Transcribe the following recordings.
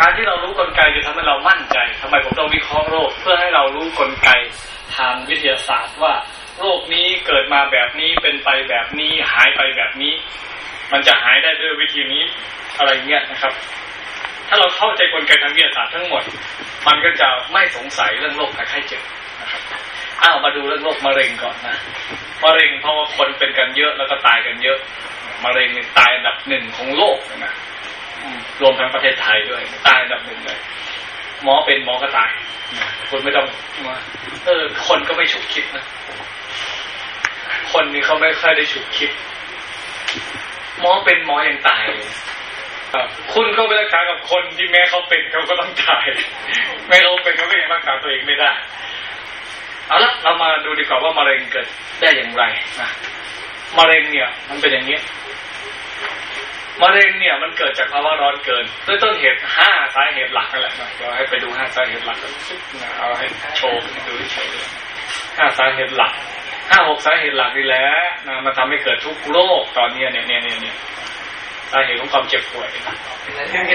การที่เรารู้กลไกจะทำให้เรามั่นใจทำไมผมต้องวิเคราะห์โรค เพื่อให้เรารู้กลไกทางวิทยาศาสตร์ว่า โรคนี้เกิดมาแบบนี้เป็นไปแบบนี้หายไปแบบนี้ มันจะหายได้ด้วยวิธีนี้อะไรเงี้ยนะครับ ถ้าเราเข้าใจกลไกทางวิทยาศาสตร์ทั้งหมด มันก็จะไม่สงสัยเรื่องโรคไข้เจ็บนะครับอ้าวมาดูเรื่องโรคมะเร็งก่อนนะมะเร็งเพราะว่าคนเป็นกันเยอะแล้วก็ตายกันเยอะมะเร็งตายอันดับหนึ่งของโลกนะ รวมทั้งประเทศไทยด้วยตายดับหนึ่งเลยหมอเป็นหมอก็ตายคุณไม่ต้องมาเออ คนก็ไม่ฉุกคิดนะคนนี้เขาไม่ค่อยได้ฉุกคิด หมอเป็นหมอยังตายคุณก็ไปรักษากับคนที่แม้เขาเป็นเขาก็ต้องตายแม้เขาเป็นเขาก็ยังรักษาตัวเองไม่ได้เอาละเรามาดูดีกว่าว่ามะเร็งเกิดได้อย่างไรนะมะเร็งเนี่ย มันเป็นอย่างนี้ มะเร็งเนี่ยมันเกิดจากภาวะร้อนเกินด้วยต้นเหตุห้าสาเหตุหลักนั่นแหละนะเราให้ไปดูห้าสาเหตุหลักกันนะเอาให้โชว์ดูเฉยห้าสาเหตุหลักห้าหกสาเหตุหลักนี่แหละนะมันทำให้เกิดทุกโรคตอนนี้เนี่ยเนี่ยเนี่ยเนี่ยสาเหตุของความเจ็บป่วยนี่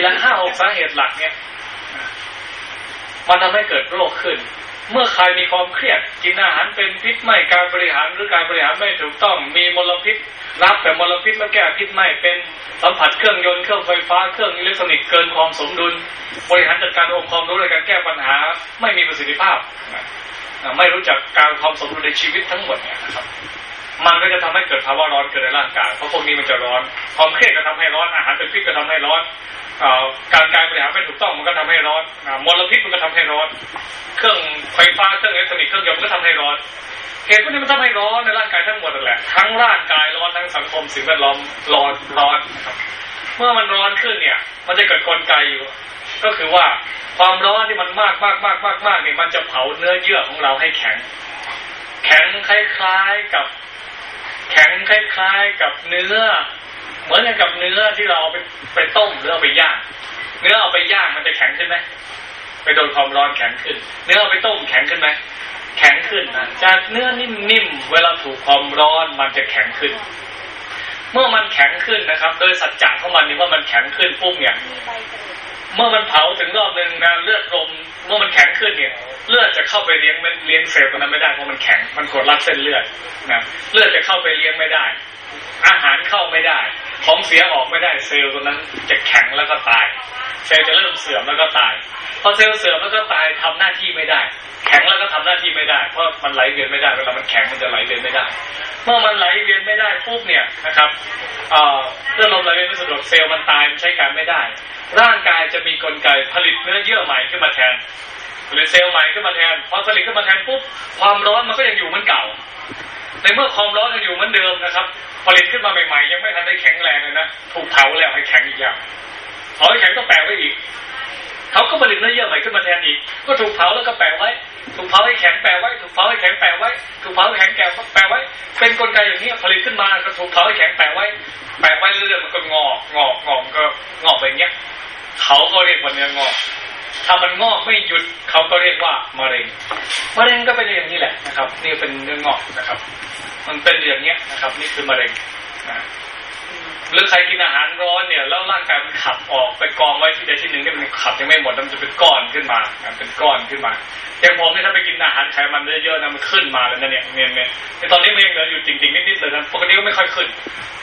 แหละห้าหกสาเหตุหลักเนี่ยมันทำให้เกิดโรคขึ้น เมื่อใครมีความเครียดกินอาหารเป็นพิษไม่การบริหารหรือการบริหารไม่ถูกต้องมีมลพิษ รับแต่มลพิษแล้วแก้พิษไม่เป็นสัมผัสเครื่องยนต์เครื่องไฟฟ้าเครื่องอิเล็กทรอนิกส์เกินความสมดุล บริหารจัดการองค์ความรู้ในการแก้ปัญหา ไม่มีประสิทธิภาพ ไม่รู้จักการความสมดุลในชีวิตทั้งหมดเนี่ยนะครับ มันก็จะทำให้เกิดภาวะร้อนเกิดในร่างกายเพราะพวกนี้มันจะร้อนความเครียดก็ทำให้ร้อนอาหารเป็นพิษก็ทำให้ร้อนการการบริหารไม่ถูกต้องมันก็ทำให้ร้อนมลพิษมันก็ทำให้ร้อน เครื่องไฟฟ้าเครื่องอิเล็กทรอนิกส์เครื่องยนต์ก็ทำให้ร้อนเหตุพวกนี้มันทำให้ร้อนในร่างกายทั้งหมดนั่นแหละทั้งร่างกายร้อนทั้งสังคมสิ่งแวดล้อมร้อนร้อนครับเมื่อมันร้อนขึ้นเนี่ย มันจะเกิดกลไกอยู่ ก็คือว่าความร้อนที่มันมากมากมากมากมากเนี่ยมันจะเผาเนื้อเยื่อของเราให้แข็ง แข็งคล้ายๆกับ แข็งคล้ายๆกับเนื้อ เหมือนกับเนื้อที่เราเอาไปไปต้มหรือเอาไปย่าง เนื้อเอาไปย่างมันจะแข็งขึ้นไหมไปโดนความร้อนแข็งขึ้น เนื้อเอาไปต้มแข็งขึ้นไหมแข็งขึ้นนะจากเนื้อนิ่มๆเวลาถูกความร้อนมันจะแข็งขึ้น เมื่อมันแข็งขึ้นนะครับ โดยสัจจะของมันนี่ว่ามันแข็งขึ้นปุ๊บเนี่ย เมื่อมันเผาถึงรอบหนึ่งนะเลือดลมเมื่อมันแข็งขึ้นเนี่ย เลือดจะเข้าไปเลี้ยงเลี้ยงเซลล์นั้นไม่ได้เพราะมันแข็งมันกดรัดเส้นเลือดนะเลือดจะเข้าไปเลี้ยงไม่ได้ อาหารเข้าไม่ได้ ของเสียออกไม่ได้เซลล์ตัวนั้นจะแข็งแล้วก็ตาย เซลล์จะเริ่มเสื่อมแล้วก็ตายพอเซลล์เสื่อมแล้วก็ตายทำหน้าที่ไม่ได้ แข็งแล้วก็ทำหน้าที่ไม่ได้ เพราะมันไหลเวียนไม่ได้เวลามันแข็งมันจะไหลเวียนไม่ได้ เมื่อมันไหลเวียนไม่ได้ปุ๊บเนี่ยนะครับเลือดลมไหลเวียนไม่สะดวกเซลล์มันตายมันใช้การไม่ได้ ร่างกายจะมีกลไกผลิตเนื้อเยื่อใหม่ขึ้นมาแทน หรือเซลล์ใหม่ขึ้นมาแทนพอผลิตขึ้นมาแทนปุ๊บความร้อนมันก็ยังอยู่เหมือนเก่า ในเมื่อความร้อนยังอยู่เหมือนเดิมนะครับ ผลิตขึ้นมาใหม่ๆ ยังไม่ทันได้แข็งแรงเลยนะถูกเผาแล้วให้แข็งอีกอย่างเผาให้แข็งต้องแปลไว้อีก เขาก็ผลิตเนื้อเยื่อใหม่ขึ้นมาแทนอีก ก็ถูกเผาแล้วก็แปะไว้ ถูกเผาให้แข็งแปะไว้ ถูกเผาให้แข็งแปะไว้ ถูกเผาให้แข็งแกแปะไว้ เป็นกลไกอย่างนี้ผลิตขึ้นมาก็ถูกเผาให้แข็งแปะไว้ แปะไว้เรื่อยๆมันก็งอกงอกงอกก็งอกไปอย่างเงี้ย เขาก็เรียกว่าเนื้องอก ถ้ามันงอกไม่หยุดเขาก็เรียกว่ามะเร็ง มะเร็งก็เป็นอย่างนี้แหละนะครับ นี่เป็นเนื้องอกนะครับ มันเป็นอย่างเนี้ยนะครับ นี่คือมะเร็งนะ หรือใครกินอาหารร้อนเนี่ยแล้วร่างกายมันขับออกไปกองไว้ที่ใดที่หนึ่งที่มันขับยังไม่หมดมันจะเป็นก้อนขึ้นมาเป็นก้อนขึ้นมาอย่างผมเนี่ยถ้าไปกินอาหารไขมันเยอะๆนะมันขึ้นมาแล้วนะเนี่ยเนี่ยเนี่ยตอนนี้มันยังเหลืออยู่จริงๆนิดๆเลยนะปกติก็ไม่ค่อยขึ้น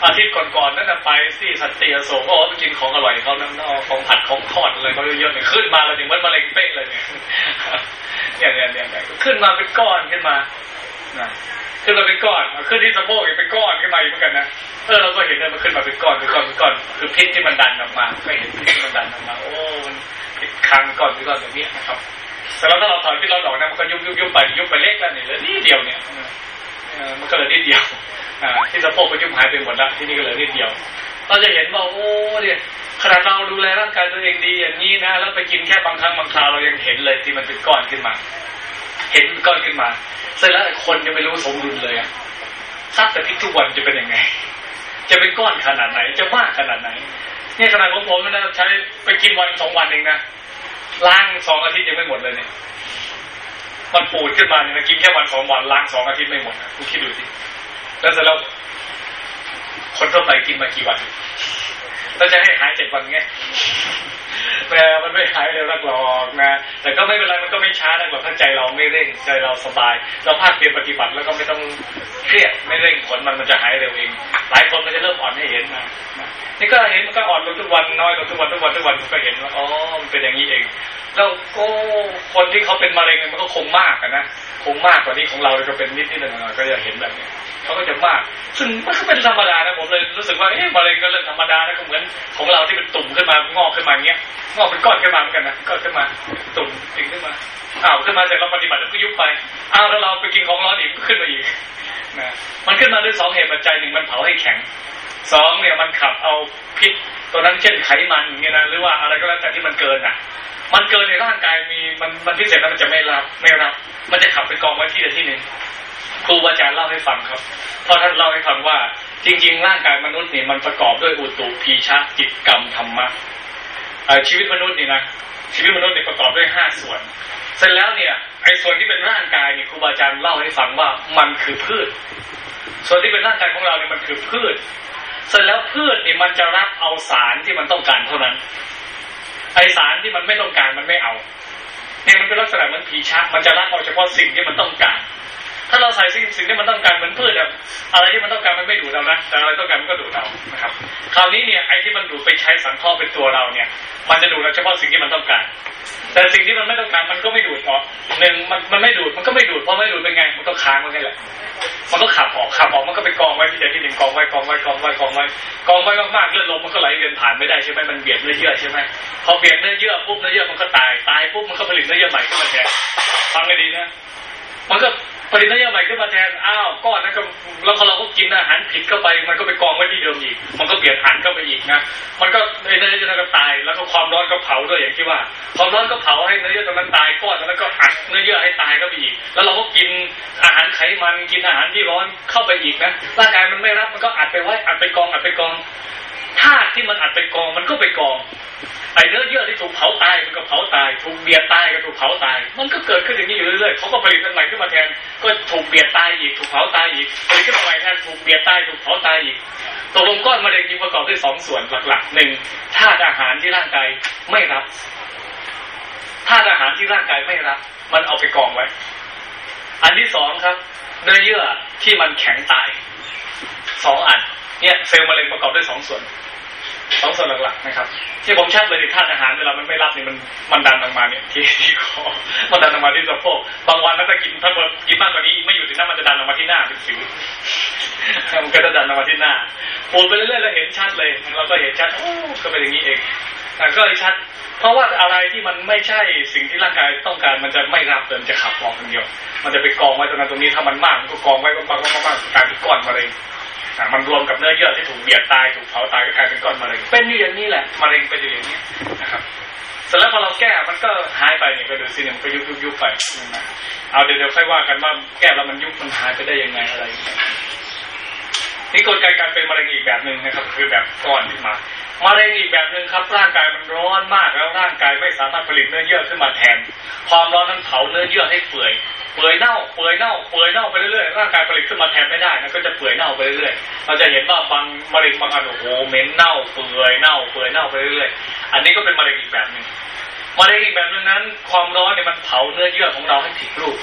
อาทิตย์ก่อนๆนั่นไปที่สัตเตียโสก็ไปกินของอร่อยเขานั่นของผัดของทอดอะไรเขาเยอะๆเนี่ยขึ้นมาแล้วถึงมันมะเร็งเป๊ะเลยเนี่ยเนี่ยเนี่ยเนี่ยขึ้นมาเป็นก้อนขึ้นมา ขึ้นมาเป็นก้อนขึ้นที่สะโพกอีกเป็นก้อนขึ้นมาอีกเหมือนกันนะเออเราก็เห็นเลยมันขึ้นมาเป็นก้อนเป็นก้อนเป็นก้อนคือพิษที่มันดันออกมา ก็เห็นพิษที่มันดันออกมา โอ้มันพิษคังก้อนเป็นก้อนแบบนี้นะครับแต่แล้วถ้าเราถอยพิษเราออกนะมันก็ยุบยุบยุบไปยุบไปเล็กแล้วนี่เหลือนิดเดียวเนี่ยมันก็เหลือนิดเดียวอ่าที่สะโพกก็ยุบหายไปหมดล้วที่นี่ก็เหลือนิดเดียว เราจะเห็นว่าโอ้เนี่ยขนาดเราดูแลร่างกายตัวเองดีอย่างนี้นะแล้วไปกินแค่บางครั้งบางคราวเรายังเห็นเลยที่มันเป็นก้อนขึ้นมา เห็นก้อนขึ้นมาเสร็จแล้วคนยังไม่รู้สมดุลเลยอะซัดแต่พิษทุกวันจะเป็นยังไง จะเป็นก้อนขนาดไหน จะมากขนาดไหนเนี่ยขนาดของผมนะใช้ไปกินวันสองวันเองนะล้างสองอาทิตย์ยังไม่หมดเลยเนี่ยมันปูดขึ้นมาเนี่ยกินแค่วันสองวันล้างสองอาทิตย์ไม่หมดนะคุณคิดดูสิแล้วเสร็จแล้วคนทั่วไปกินมากี่วัน เราจะให้หายเจ็ดวันไงแม่มันไม่หายเร็วนักหรอกนะ แต่ก็ไม่เป็นไรมันก็ไม่ช้านักหรอกถ้าใจเราไม่เร่งใจเราสบาย เราภาคเพียรปฏิบัติแล้วก็ไม่ต้องเครียดไม่เร่งผลมันมันจะหายเร็วเองหลายคนมันจะเริ่มอ่อนให้เห็นนะนี่ก็เห็นมันก็อ่อนลงทุกวันน้อยลงทุกวันทุกวันทุกวันก็เห็นว่าอ๋อมันเป็นอย่างนี้เองแล้วก็คนที่เขาเป็นมะเร็งมันก็คงมากนะคงมากกว่านี้ของเราก็เป็นนิดนิดหน่อยก็จะเห็นแบบนี้ เขาก็จะมาก ซึ่งมันก็เป็นธรรมดานะผมเลยรู้สึกว่าเอ๊ะมะเร็งก็เรื่องธรรมดานะก็เหมือนของเราที่เป็นตุ่มขึ้นมางอกขึ้นมาเงี้ยงอกเป็นก้อนขึ้นมาเหมือนกันนะก้อนขึ้นมาตุ่มติ่งขึ้นมาอ้าวขึ้นมาแต่เราปฏิบัติแล้วก็ยุบไปอ้าวแล้วเราไปกินของร้อนอีกขึ้นมาอีกนะมันขึ้นมาด้วยสองเหตุปัจจัยหนึ่งมันเผาให้แข็งสองเนี่ยมันขับเอาพิษตัวนั้นเช่นไขมันเงี้ยนะหรือว่าอะไรก็แล้วแต่ที่มันเกินอะ มันเกินในร่างกายมีมันมันพิเศษแล้วมันจะไม่รับไม่รับ มันจะขับไปกองไว้ที่ใดที่หนึ่ง ครูอาจารย์เล่าให้ฟังครับเพราะท่านเล่าให้ฟังว่า จริง ๆ ร่างกายมนุษย์นี่มันประกอบด้วยอุตุพีชะจิตกรรมธรรมะชีวิตมนุษย์นี่นะชีวิตมนุษย์เนี่ยประกอบด้วยห้าส่วน เสร็จแล้วเนี่ยไอ้ส่วนที่เป็นร่างกายเนี่ยครูบาอาจารย์เล่าให้ฟังว่ามันคือพืช ส่วนที่เป็นร่างกายของเราเนี่ยมันคือพืช เสร็จแล้วพืชเนี่ยมันจะรับเอาสารที่มันต้องการเท่านั้น ไอสารที่มันไม่ต้องการมันไม่เอาเนี่ยมันเป็นลักษณะเหมือนผีชักมันจะรับเอาเฉพาะสิ่งที่มันต้องการ ถ้าเราใส่สิ่งสิ่งที่มันต้องการเหมือนพืชแบบอะไรที่มันต้องการมันไม่ดูดเรานะแต่อะไรต้องการมันก็ดูดเรานะครับ คราวนี้เนี่ยไอ้ที่มันดูดไปใช้สังเคราะห์เป็นตัวเราเนี่ย มันจะดูดเราเฉพาะสิ่งที่มันต้องการ แต่สิ่งที่มันไม่ต้องการมันก็ไม่ดูดออกหนึ่งมันมันไม่ดูดมันก็ไม่ดูดเพราะไม่ดูดเป็นไงมันก็ค้างมันแค่แหละมันก็ขับออกขับออกมันก็ไปกองไว้ที่ใดที่หนึ่งกองไว้กองไว้กองไว้กองไว้กองไว้มากๆเลือดลมมันก็ไหลเวียนผ่านไม่ได้ใช่ไหมมันเบียดเนื้อเยื่อใช่ไหมพอเบียดเนื้อเยื่อปุ๊บเนื้อเยื่อมันก็ตายตายปุ๊บมันก็ผลิตเนื้อเยื่อใหม่ขึ้นมาแทนฟังให้ดีนะมันก็ ผลิตเนื้อเยื่อใหม่ขึ้นมาแทน อ้าว ก้อนนั้นก็แล้วเราก็กินอาหารผิดเข้าไป มันก็ไปกองไว้ที่เดิมอีก มันก็เปลี่ยนหันเข้าไปอีกนะ มันก็เนื้อเยื่อนั้นก็ตาย แล้วก็ความร้อนก็เผาด้วยอย่างที่ว่า ความร้อนก็เผาให้เนื้อเยื่อตรงนั้นตาย ก้อนตรงนั้นก็อัดเนื้อเยื่อให้ตายก็ไปอีก แล้วเราก็กินอาหารไขมัน กินอาหารที่ร้อนเข้าไปอีกนะ ร่างกายมันไม่รับ มันก็อัดไปไว้ อัดไปกอง อัดไปกอง ธาตุที่มันอัดไปกองมันก็ไปกองไอ้เนื้อเยื่อที่ถูกเผาตายมันก็เผาตายถูกเบียดตายก็ถูกเผาตาย มันก็เกิดขึ้นอย่างนี้อยู่เรื่อยๆเขาก็ผลิตอันใหม่ขึ้นมาแทน ก็ถูกเบียดตายอีกถูกเผาตายอีกผลิตขึ้นมาใหม่แทนถูกเบียดตายถูกเผาตายอีกตกลงก้อนมะเร็งจริงประกอบด้วยสองส่วนหลักๆหนึ่งธาตุอาหารที่ร่างกายไม่รับธาตุอาหารที่ร่างกายไม่รับ มันเอาไปกองไว้ อันที่สองครับเนื้อเยื่อที่มันแข็งตายสองอันเนี่ยเซลล์มะเร็งประกอบด้วยสองส่วน องส่วนหลักๆนะครับ ที่ผมชัดเลยธาตุอาหารเวลามันไม่รับนี่มันมันดันออกมาเนี่ยที่ที่คอมันดันออกมาที่สะโพกบางวันถ้ากินถ้าเกิดกินมากกว่านี้ไม่อยู่ที่นั่นมันจะดันออกมาที่หน้าเป็นสิวมันก็จะดันออกมาที่หน้าปูดไปเรื่อยๆแล้วเห็นชัดเลยเราก็เห็นชัดโอ้ก็เป็นอย่างนี้เองก็เลยชัด เพราะว่าอะไรที่มันไม่ใช่สิ่งที่ร่างกายต้องการมันจะไม่รับเดินจะขับออกคนเดียว มันจะไปกองไว้ตรงนั้นตรงนี้ถ้ามันมากมันก็กองไว้มากๆมากๆกลายเป็นก้อนมะเร็ง มันรวมกับเนื้อเยื่อที่ถูกเบียดตายถูกเผาตายก็กลายเป็นก้อนมะเร็งเป็นอยู่อย่างนี้แหละมะเร็งเป็นอยู่อย่างนี้นะครับเสร็จแล้วพอเราแก้มันก็หายไปเนี่ยก็ดูสิเนี่ยมันก็ยุบยุบยุบไปเอาเดี๋ยวเดี๋ยวค่อยว่ากันว่าแก้แล้วมันยุบมันหายไปได้ยังไงอะไรนี่กลไกการเป็นมะเร็งอีกแบบหนึ่งนะครับ คือแบบก้อนขึ้นมามะเร็งอีกแบบหนึ่งครับ ร่างกายมันร้อนมากแล้วร่างกายไม่สามารถผลิตเนื้อเยื่อขึ้นมาแทน ความร้อนนั้นเผาเนื้อเยื่อให้เปื่อย เปื่อยเน่าเปื่อยเน่าเปื่อยเน่าไปเรื่อยๆร่างกายผลิตขึ้นมาแทนไม่ได้มันก็จะเปื่อยเน่าไปเรื่อยๆเราจะเห็นว่าบางมะเร็งบางอันโอ้โหเหม็นเน่าเปื่อยเน่าเปื่อยเน่าไปเรื่อยๆอันนี้ก็เป็นมะเร็งอีกแบบหนึ่งมะเร็งอีกแบบนึงนั้น ความร้อนเนี่ยมันเผาเนื้อเยื่อของเราให้ผิดรูป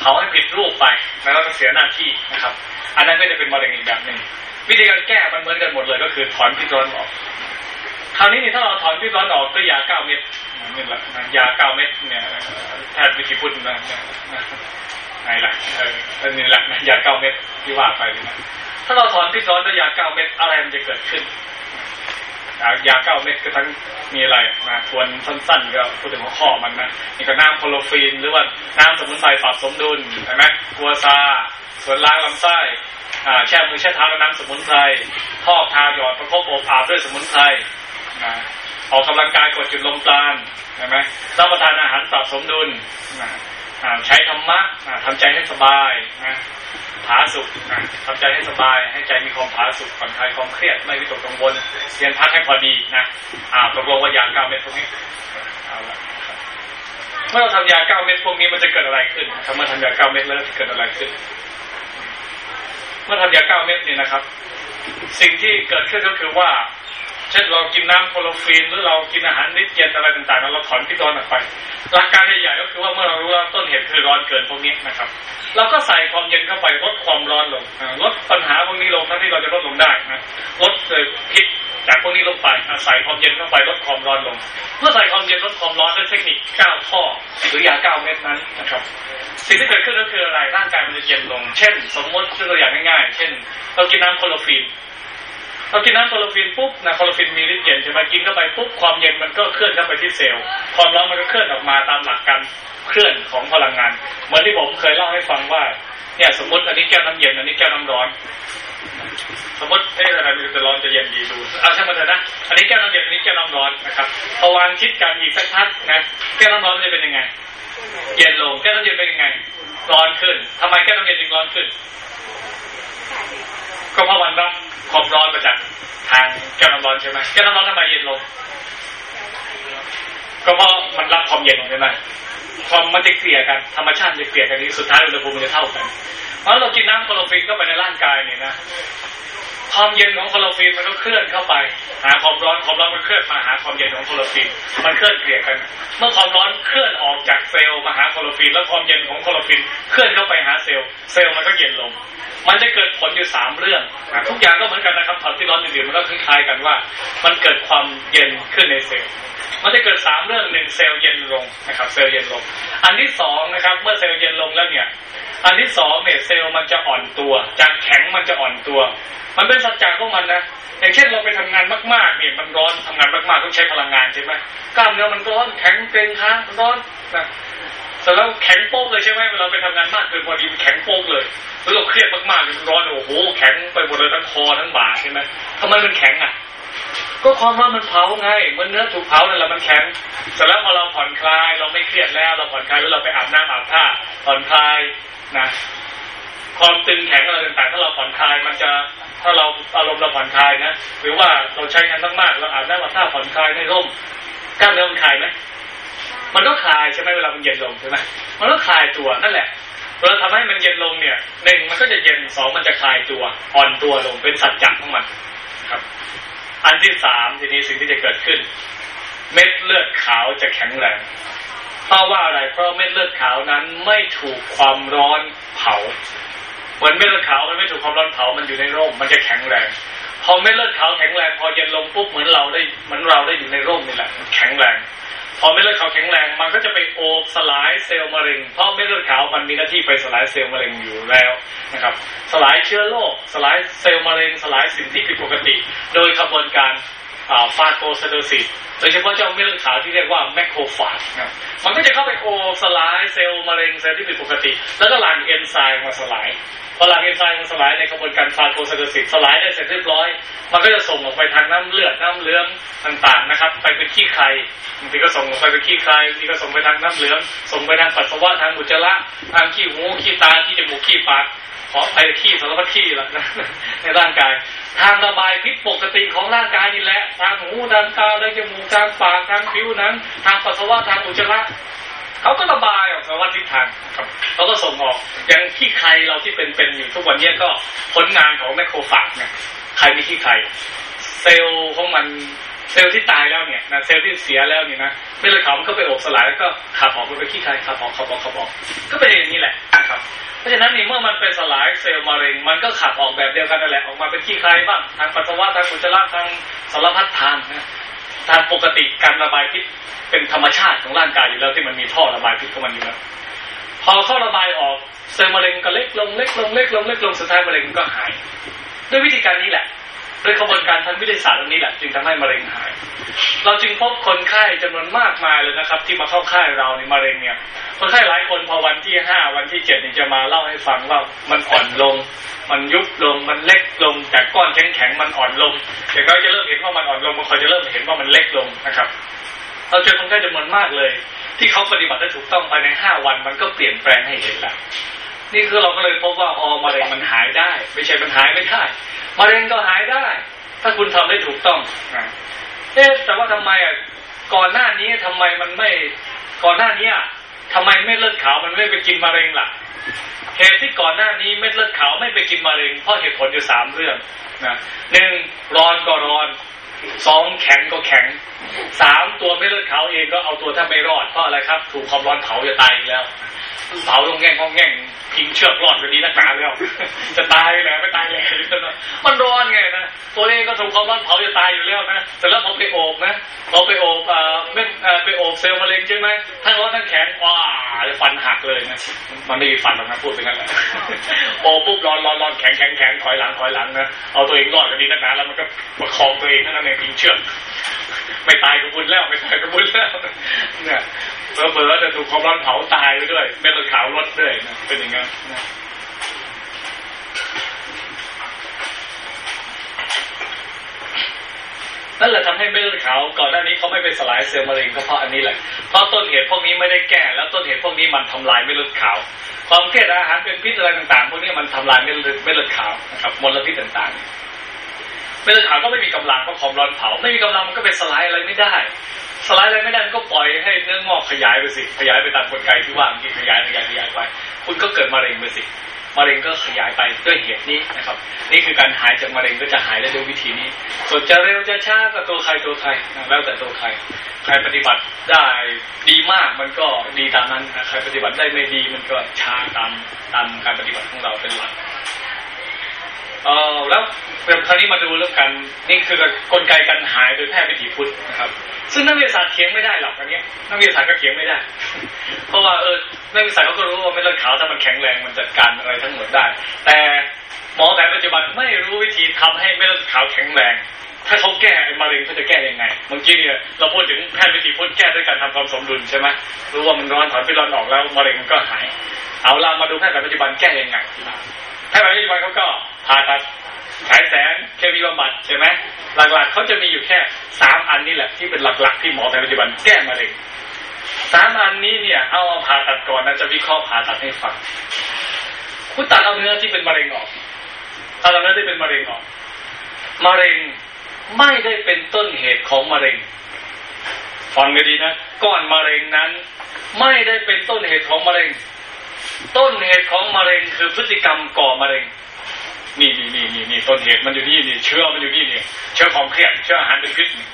เผาให้ผิดรูปไปแล้วก็เสียหน้าที่นะครับ อันนั้นก็จะเป็นมะเร็งอีกแบบหนึ่งวิธีการแก้มันเหมือนกันหมดเลยก็คือถอนพิษร้อนออก คราวนี้ถ้าเราถอนพิษร้อนออกด้วยยาเก้าเม็ด นี่แหละยาเก้าเม็ดเนี่ยแพทย์วิธีพูดนะไงล่ะเออนี่แหละยาเก้าเม็ดที่ว่าไปนะถ้าเราถอนพิษร้อนด้วยยาเก้าเม็ดอะไรมันจะเกิดขึ้นยาเก้าเม็ดก็ทั้งมีอะไรนะทวนสั้นๆก็พูดถึงหัวข้อมันนะนี่ก็น้ำโคโลฟีนหรือว่าน้ำสมุนไพรปรับสมดุลใช่ไหมกัวซาส่วนล้างลำไส้แช่มือแช่เท้าแล้วน้ำสมุนไพรพอกทาหยอดประคบอบอาบด้วยสมุนไพร ออกกำลังกายกดจุดลมปราณใช่ไหมรับประทานอาหารปรับสมดุลใช้ธรรมะทำใจให้สบายนะผาสุขทำใจให้สบาย ให้ใจมีความผาสุขผ่อนคลายความเครียด ไม่วิตกกังวลเรียนพักให้พอดีนะอ่าตกลงว่ายาเก้าเม็ดพวกนี้เอาละเมื่อเราทำยาเก้าเม็ดพวกนี้มันจะเกิดอะไรขึ้นถ้าเมื่อทำยาเก้าเม็ดแล้วจะเกิดอะไรขึ้น เมื่อทำยาเก้าเม็ดนี่นะครับ สิ่งที่เกิดขึ้นก็คือว่า เช่นเรากินน้ำโคลฟีนหรือเรากินอาหารนิดเย็นอะไรต่างๆ เราถอนพิษร้อนออกไป หลักการใหญ่ๆก็คือว่าเมื่อเรารู้ว่าต้นเหตุคือร้อนเกินพวกนี้นะครับเราก็ใส่ความเย็นเข้าไปลดความร้อนลงลดปัญหาพวกนี้ลงทั้งที่เราจะลดลงได้นะลดพิษจากพวกนี้ลงไปใส่ความเย็นเข้าไปลดความร้อนลง เมื่อใส่ความเย็นลดความร้อนด้วยเทคนิค9ข้อ หรือยา9เม็ดนั้นนะครับสิ่งที่เกิดขึ้นก็คืออะไรร่างกายมันจะเย็นลง เช่น สมมติตัวอย่างง่ายๆ เช่น เรากินน้ำโคลฟีน เรากินน้ำโคลอฟีนปุ๊บนะโคลอฟีนมีฤทธิ์เย็นใช่ไหมกินเข้าไปปุ๊บความเย็นมันก็เคลื่อนเข้าไปที่เซลล์ความร้อนมันก็เคลื่อนออกมาตามหลักการเคลื่อนของพลังงาน เหมือนที่ผมเคยเล่าให้ฟังว่าเนี่ยสมมติอันนี้แก้วน้ำเย็นอันนี้แก้วน้ำร้อน สมมติเอ๊ะอะไรมันจะร้อนจะเย็นดีดูเอาช่างมันเถอะนะอันนี้แก้วน้ำเย็นอันนี้แก้วน้ำร้อนนะครับพอวางชิดกันอีกสักพักนะแก้วน้ำร้อนจะเป็นยังไง เย็นลงแก้วน้ำเย็นเป็นยังไง ร้อนขึ้นทำไมแก้วน้ำเย็นจึงร้อนขึ้น ก็เพราะมันรับ ความร้อนมาจากวางแก้วน้ำร้อนใช่ไหมแก้วน้ำร้อนทำไมเย็นลงก็เพราะมันรับความเย็นลงใช่ไหมความมันจะเกลี่ยกันธรรมชาติจะเกลี่ยกันนี้สุดท้ายอุณหภูมิมันจะเท่ากัน เพราะเรากินน้ำคลอโรฟิลล์เข้าไปในร่างกายเนี่ยนะความเย็นของคลอโรฟิลล์มันก็เคลื่อนเข้าไป หาความร้อนความร้อนมันเคลื่อนมาหาความเย็นของคลอโรฟิลล์มันเคลื่อนเกลี่ยกัน เมื่อความร้อนเคลื่อนออกจากเซลล์มาหาคลอโรฟิลล์แล้วความเย็นของคลอโรฟิลล์เคลื่อนเข้าไปหาเซลล์เซลล์มันก็เย็นลง มันจะเกิดผลอยู่สามเรื่องทุกอย่างก็เหมือนกันนะครับตอนที่ร้อนดื่นมันก็คล้ายกันว่า มันเกิดความเย็นขึ้นในเซลล์มันจะเกิดสามเรื่องหนึ่งเซลล์เย็นลงนะครับ เซลล์เย็นลง อันที่สองนะครับ เมื่อเซลล์เย็นลงแล้วเนี่ย อันที่สองเนี่ยเซลล์มันจะอ่อนตัว จากแข็งมันจะอ่อนตัว มันเป็นสัจจะของมันนะอย่างเช่นเราไปทำงานมากๆเนี่ยมันร้อนทำงานมากๆต้องใช้พลังงานใช่ไหมกล้ามเนื้อมันร้อนแข็งเกร็งค้างร้อนนะ เสร็จแล้วแข็งโป๊กเลยใช่ไหมเวลาไปทำงานมากเกินพอดีมันแข็งโป๊กเลยหรือเราเครียดมากๆมันร้อนโอ้โหแข็งไปหมดเลยทั้งคอทั้งบ่าใช่ไหมทำไมมันแข็งอะ ก็ความร้อนมันเผาไงเมือนเนื้อถูกเผานั่นแหละมันแข็งเสร็จแล้วพอเราผ่อนคลาย เราไม่เครียดแล้วเราผ่อนคลายแล้วเราไปอาบน้ำอาบท่าผ่อนคลายนะความตึงแข็งอะไรต่างๆถ้าเราผ่อนคลายมันจะถ้าเราอารมณ์เราผ่อนคลายนะหรือว่าเราใช้งานมากๆเราอาบน้ำอาบท่าผ่อนคลายในร่มกล้ามเนื้อมันคลายไหม มันก็คลายใช่ไหมเวลามันเย็นลงใช่ไหมมันก็คลายตัวนั่นแหละเราทำให้มันเย็นลงเนี่ยหนึ่งมันก็จะเย็นสองมันจะคลายตัวอ่อนตัวลงเป็นสัจจะของมันครับ อันที่สามทีนี้สิ่งที่จะเกิดขึ้น เม็ดเลือดขาวจะแข็งแรงเพราะว่าอะไรเพราะเม็ดเลือดขาวนั้นไม่ถูกความร้อนเผาเหมือนเม็ดเลือดขาวมันไม่ถูกความร้อนเผามันอยู่ในร่มมันจะแข็งแรงพอเม็ดเลือดขาวแข็งแรงพอเย็นลงปุ๊บเหมือนเราได้เหมือนเราได้อยู่ในร่มนี่แหละแข็งแรง พอเม็ดเลือดขาวแข็งแรงมันก็จะไปโอบสลายเซลล์มะเร็ง เพราะเม็ดเลือดขาวมันมีหน้าที่ไปสลายเซลล์มะเร็งอยู่แล้วนะครับ สลายเชื้อโรคสลายเซลล์มะเร็ง สลายสิ่งที่ผิดปกติ โดยกระบวนการ phagocytosis โดยเฉพาะเจ้าเม็ดเลือดขาวที่เรียกว่า macrophage นะมันก็จะเข้าไปโอบสลายเซลล์มะเร็งเซลล์ที่ผิดปกติ แล้วก็หลั่งเอนไซม์มาสลายพอหลั่งเอนไซม์มาสลายในกระบวนการฟาโกซาโดซิสสลายได้เสร็จเรียบร้อย มันก็จะส่งออกไปทางน้ำเลือดน้ำเหลืองต่างๆนะครับ ไปเป็นขี้ไข่บางทีก็ส่งออกไปเป็นขี้ไข่บางทีก็ส่งไปทางน้ำเหลือง ส่งไปทางปัสสาวะทางอุจจาระทางขี้หูขี้ตาขี้จมูกขี้ปากขอไปขี้สารพัดขี้ละนะในร่างกาย ทางระบายพิษปกติของร่างกายนี่แหละ ทางหูทางตาทางจมูกทางปากทางผิวหนังทางปัสสาวะทางอุจจาระเขาก็ระบายออกสารพัดทิศทางครับเขาก็ส่งออก อย่างขี้ใครเราที่เป็นเป็นอยู่ทุกวันนี้ก็ผลงานของแมคโครฟาจเนี่ยใครมีขี้ใคร เซลล์ของมันเซลล์ที่ตายแล้วเนี่ยนะเซลล์ที่เสียแล้วเนี่ยนะเม็ดเลือดขาวมันก็ไปอบสลายแล้วก็ขับออกไปขี้ใครขับออกขับออกขับออก ก็เป็นอย่างนี้แหละนะครับ เพราะฉะนั้นนี่เมื่อมันเป็นสลายเซลล์มะเร็งมันก็ขับออกแบบเดียวกันนั่นแหละออกมาเป็นขี้ใครบ้างทางปัสสาวะทางอุจจาระทางสารพัดทางนะทางปกติการระบายพิษเป็นธรรมชาติของร่างกายอยู่แล้วที่มันมีท่อระบายพิษของมันอยู่แล้วพอเข้าระบายออกเซลล์มะเร็งก็เล็กลงเล็กลงเล็กลงเล็กลงสุดท้ายมะเร็งก็หาย ด้วยวิธีการนี้แหละ โดยกระบวนการทางวิทยาศาสตร์ตรงนี้แหละจึงทำให้มะเร็งหาย เราจึงพบคนไข้จำนวนมากมายเลยนะครับ ที่มาเข้าค่ายเราในมะเร็งเนี่ยคนไข้หลายคนพอวันที่ห้าวันที่เจ็ดนี่จะมาเล่าให้ฟังว่ามันอ่อนลง มันยุบลงมันเล็กลงจากก้อนแข็งแข็งมันอ่อนลงเดี๋ยวเขาจะเริ่มเห็นว่ามันอ่อนลงมันคอยจะเริ่มเห็นว่ามันเล็กลงนะครับ เราเจอคนไข้จำนวนมากเลย ที่เขาปฏิบัติได้ถูกต้องภายในห้าวัน มันก็เปลี่ยนแปลงให้เห็นแล้ว นี่คือเราก็เลยพบว่าอ๋อมะเร็งมันหายได้ ไม่ใช่มันหายไม่ได้มะเร็งก็หายได้ ถ้าคุณทำได้ถูกต้องเอ๊ะแต่ว่าทำไมอะก่อนหน้านี้ทำไมมันไม่ก่อนหน้านี้อะทำไมเม็ดเลือดขาวมันไม่ไปกินมะเร็งล่ะเหตุที่ก่อนหน้านี้เม็ดเลือดขาวไม่ไปกินมะเร็งเพราะเหตุผลอยู่สามเรื่องนะหนึ่งร้อนก็ร้อนสองแข็งก็แข็งสามตัวไม่เลือดขาวเองก็เอาตัวแทบไม่รอดเพราะอะไรครับ ถูกความร้อนเผาจะตายอีกแล้ว เผาลงแง่งห้องแง่งพิงเชือกรอดแบบนี้นักหนาแล้ว จะตายแหละไม่ตายแหละมันร้อนไงนะตัวเองก็ถูกความร้อนเผาจะตายอยู่แล้วนะแต่แล้วพอไปโอบนะพอไปโอบเอ่อไม่เอ่อไปโอบเซลล์มะเร็งใช่ไหมทั้งร้อนทั้งแข็งว้าฟันหักเลยนะมันไม่มีฟันหรอกนะพูดไปงั้นแหละโอบปุ๊บร้อนร้อนร้อนแข็งแข็งแข็งถอยหลังถอยหลังนะเอาตัวเองรอดกันดีนักหนาแล้วมันก็ประคองตัวเองนั่นเองพิงเชือกไม่ตายกับบุญแล้วไม่ตายกับบุญแล้วเนี่ย เผลอๆจะถูกความร้อนเผาตายไปด้วยเม็ดเลือดขาวลดด้วยนะเป็นอย่างนั้นนะนั่นแหละทำให้เม็ดเลือดขาวก่อนหน้านี้เขาไม่ไปสลายเซลล์มะเร็งก็เพราะอันนี้แหละเพราะต้นเหตุพวกนี้ไม่ได้แก้แล้วต้นเหตุพวกนี้มันทำลายเม็ดเลือดขาว ความเครียดอาหารเป็นพิษอะไรต่างๆพวกนี้มันทำลายเม็ดเลือดเม็ดเลือดขาวนะครับมลพิษต่างๆเม็ดเลือดขาวก็ไม่มีกำลังเพราะความร้อนเผาไม่มีกำลังมันก็ไปสลายอะไรไม่ได้ สไลายอะไรไม่ได้ก็ปล่อยให้เนื้องอกขยายไปสิขยายไปตามกลไกที่ว่ามันขยายขยายขยายไป คุณก็เกิดมะเร็งไปสิมะเร็งก็ขยายไปด้วยเหตุนี้นะครับ นี่คือการหายจากมะเร็งก็จะหายได้ด้วยวิธีนี้ ส่วนจะเร็วจะช้าก็ตัวใครตัวใครแล้วแต่ตัวใคร ใครปฏิบัติได้ดีมากมันก็ดีตามนั้นนะใครปฏิบัติได้ไม่ดีมันก็ช้าตามตามการปฏิบัติของเราเป็นหลัก ออแล้วคราวนี้มาดูเรื่องกัน นี่คือกลไกการหายโดยแพทย์วิถีพุทธนะครับ ซึ่งนักวิทยาศาสตร์เถียงไม่ได้หรอกอันนี้นักวิทยาศาสตร์ก็เถียงไม่ได้ เพราะว่าเออนักวิทยาศาสตร์เขาก็รู้ว่าเม็ดเลือดขาวถ้ามันแข็งแรงมันจัดการอะไรทั้งหมดได้ แต่หมอแผนปัจจุบันไม่รู้วิธีทำให้เม็ดเลือดขาวแข็งแรงถ้าเขาแก้ไอ้มะเร็งเขาจะแก้ยังไงเมื่อกี้เนี่ยเราพูดถึงแพทย์วิถีพุทธแก้ด้วยการทำความสมดุลใช่ไหมรู้ว่ามันร้อนถอนไปร้อนออกแล้วมะเร็งมันก็หาย เอาเรามาดูแพทย์ปัจจุบันแก้ยังไงแพทย์แผน ปัจจุบันเขาก็ผ่าตัดฉายแสงเคมีบำบัดใช่ไหมหลักๆเขาจะมีอยู่แค่สามอันนี่แหละที่เป็นหลักๆ ที่หมอแผนปัจจุบันแก้มะเร็งสามอันนี้เนี่ย เอามาผ่าตัดก่อนนะจะวิเคราะห์ผ่าตัดให้ฟังคุณตัดเอาเนื้อที่เป็นมะเร็งออกเอาเนื้อที่เป็นมะเร็งออกมะเร็งไม่ได้เป็นต้นเหตุของมะเร็งฟังกันดีนะก้อนมะเร็งนั้น ไม่ได้เป็นต้นเหตุของมะเร็ง ต้นเหตุของมะเร็งคือพฤติกรรมก่อมะเร็งนี่นี่นี่นี่นี่ต้นเหตุมันอยู่นี่นี่เชื้อมันอยู่นี่นี่เชื้อของเครียดเชื้ออาหารเป็นพิษนี่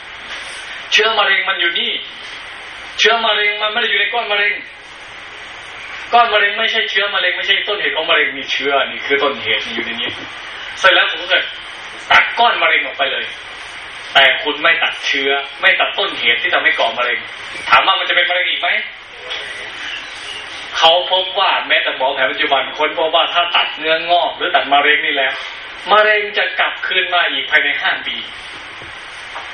เชื้อมะเร็งมันอยู่นี่ เชื้อมะเร็งมันไม่ได้อยู่ในก้อนมะเร็ง ก้อนมะเร็งไม่ใช่เชื้อมะเร็งไม่ใช่ต้นเหตุของมะเร็งนี่เชื้อนี่คือต้นเหตุอยู่ในนี้เสร็จแล้วผมก็ตัดก้อนมะเร็งออกไปเลย แต่คุณไม่ตัดเชื้อ ไม่ตัดต้นเหตุที่ทำให้ก่อมะเร็ง ถามว่ามันจะเป็นมะเร็งอีกไหม เขาพบว่าแม้แต่หมอแผนปัจจุบันคนพบว่าถ้าตัดเนื้องอก หรือตัดมะเร็งนี่แล้วมะเร็งจะกลับคืนมาอีกภายในห้าปี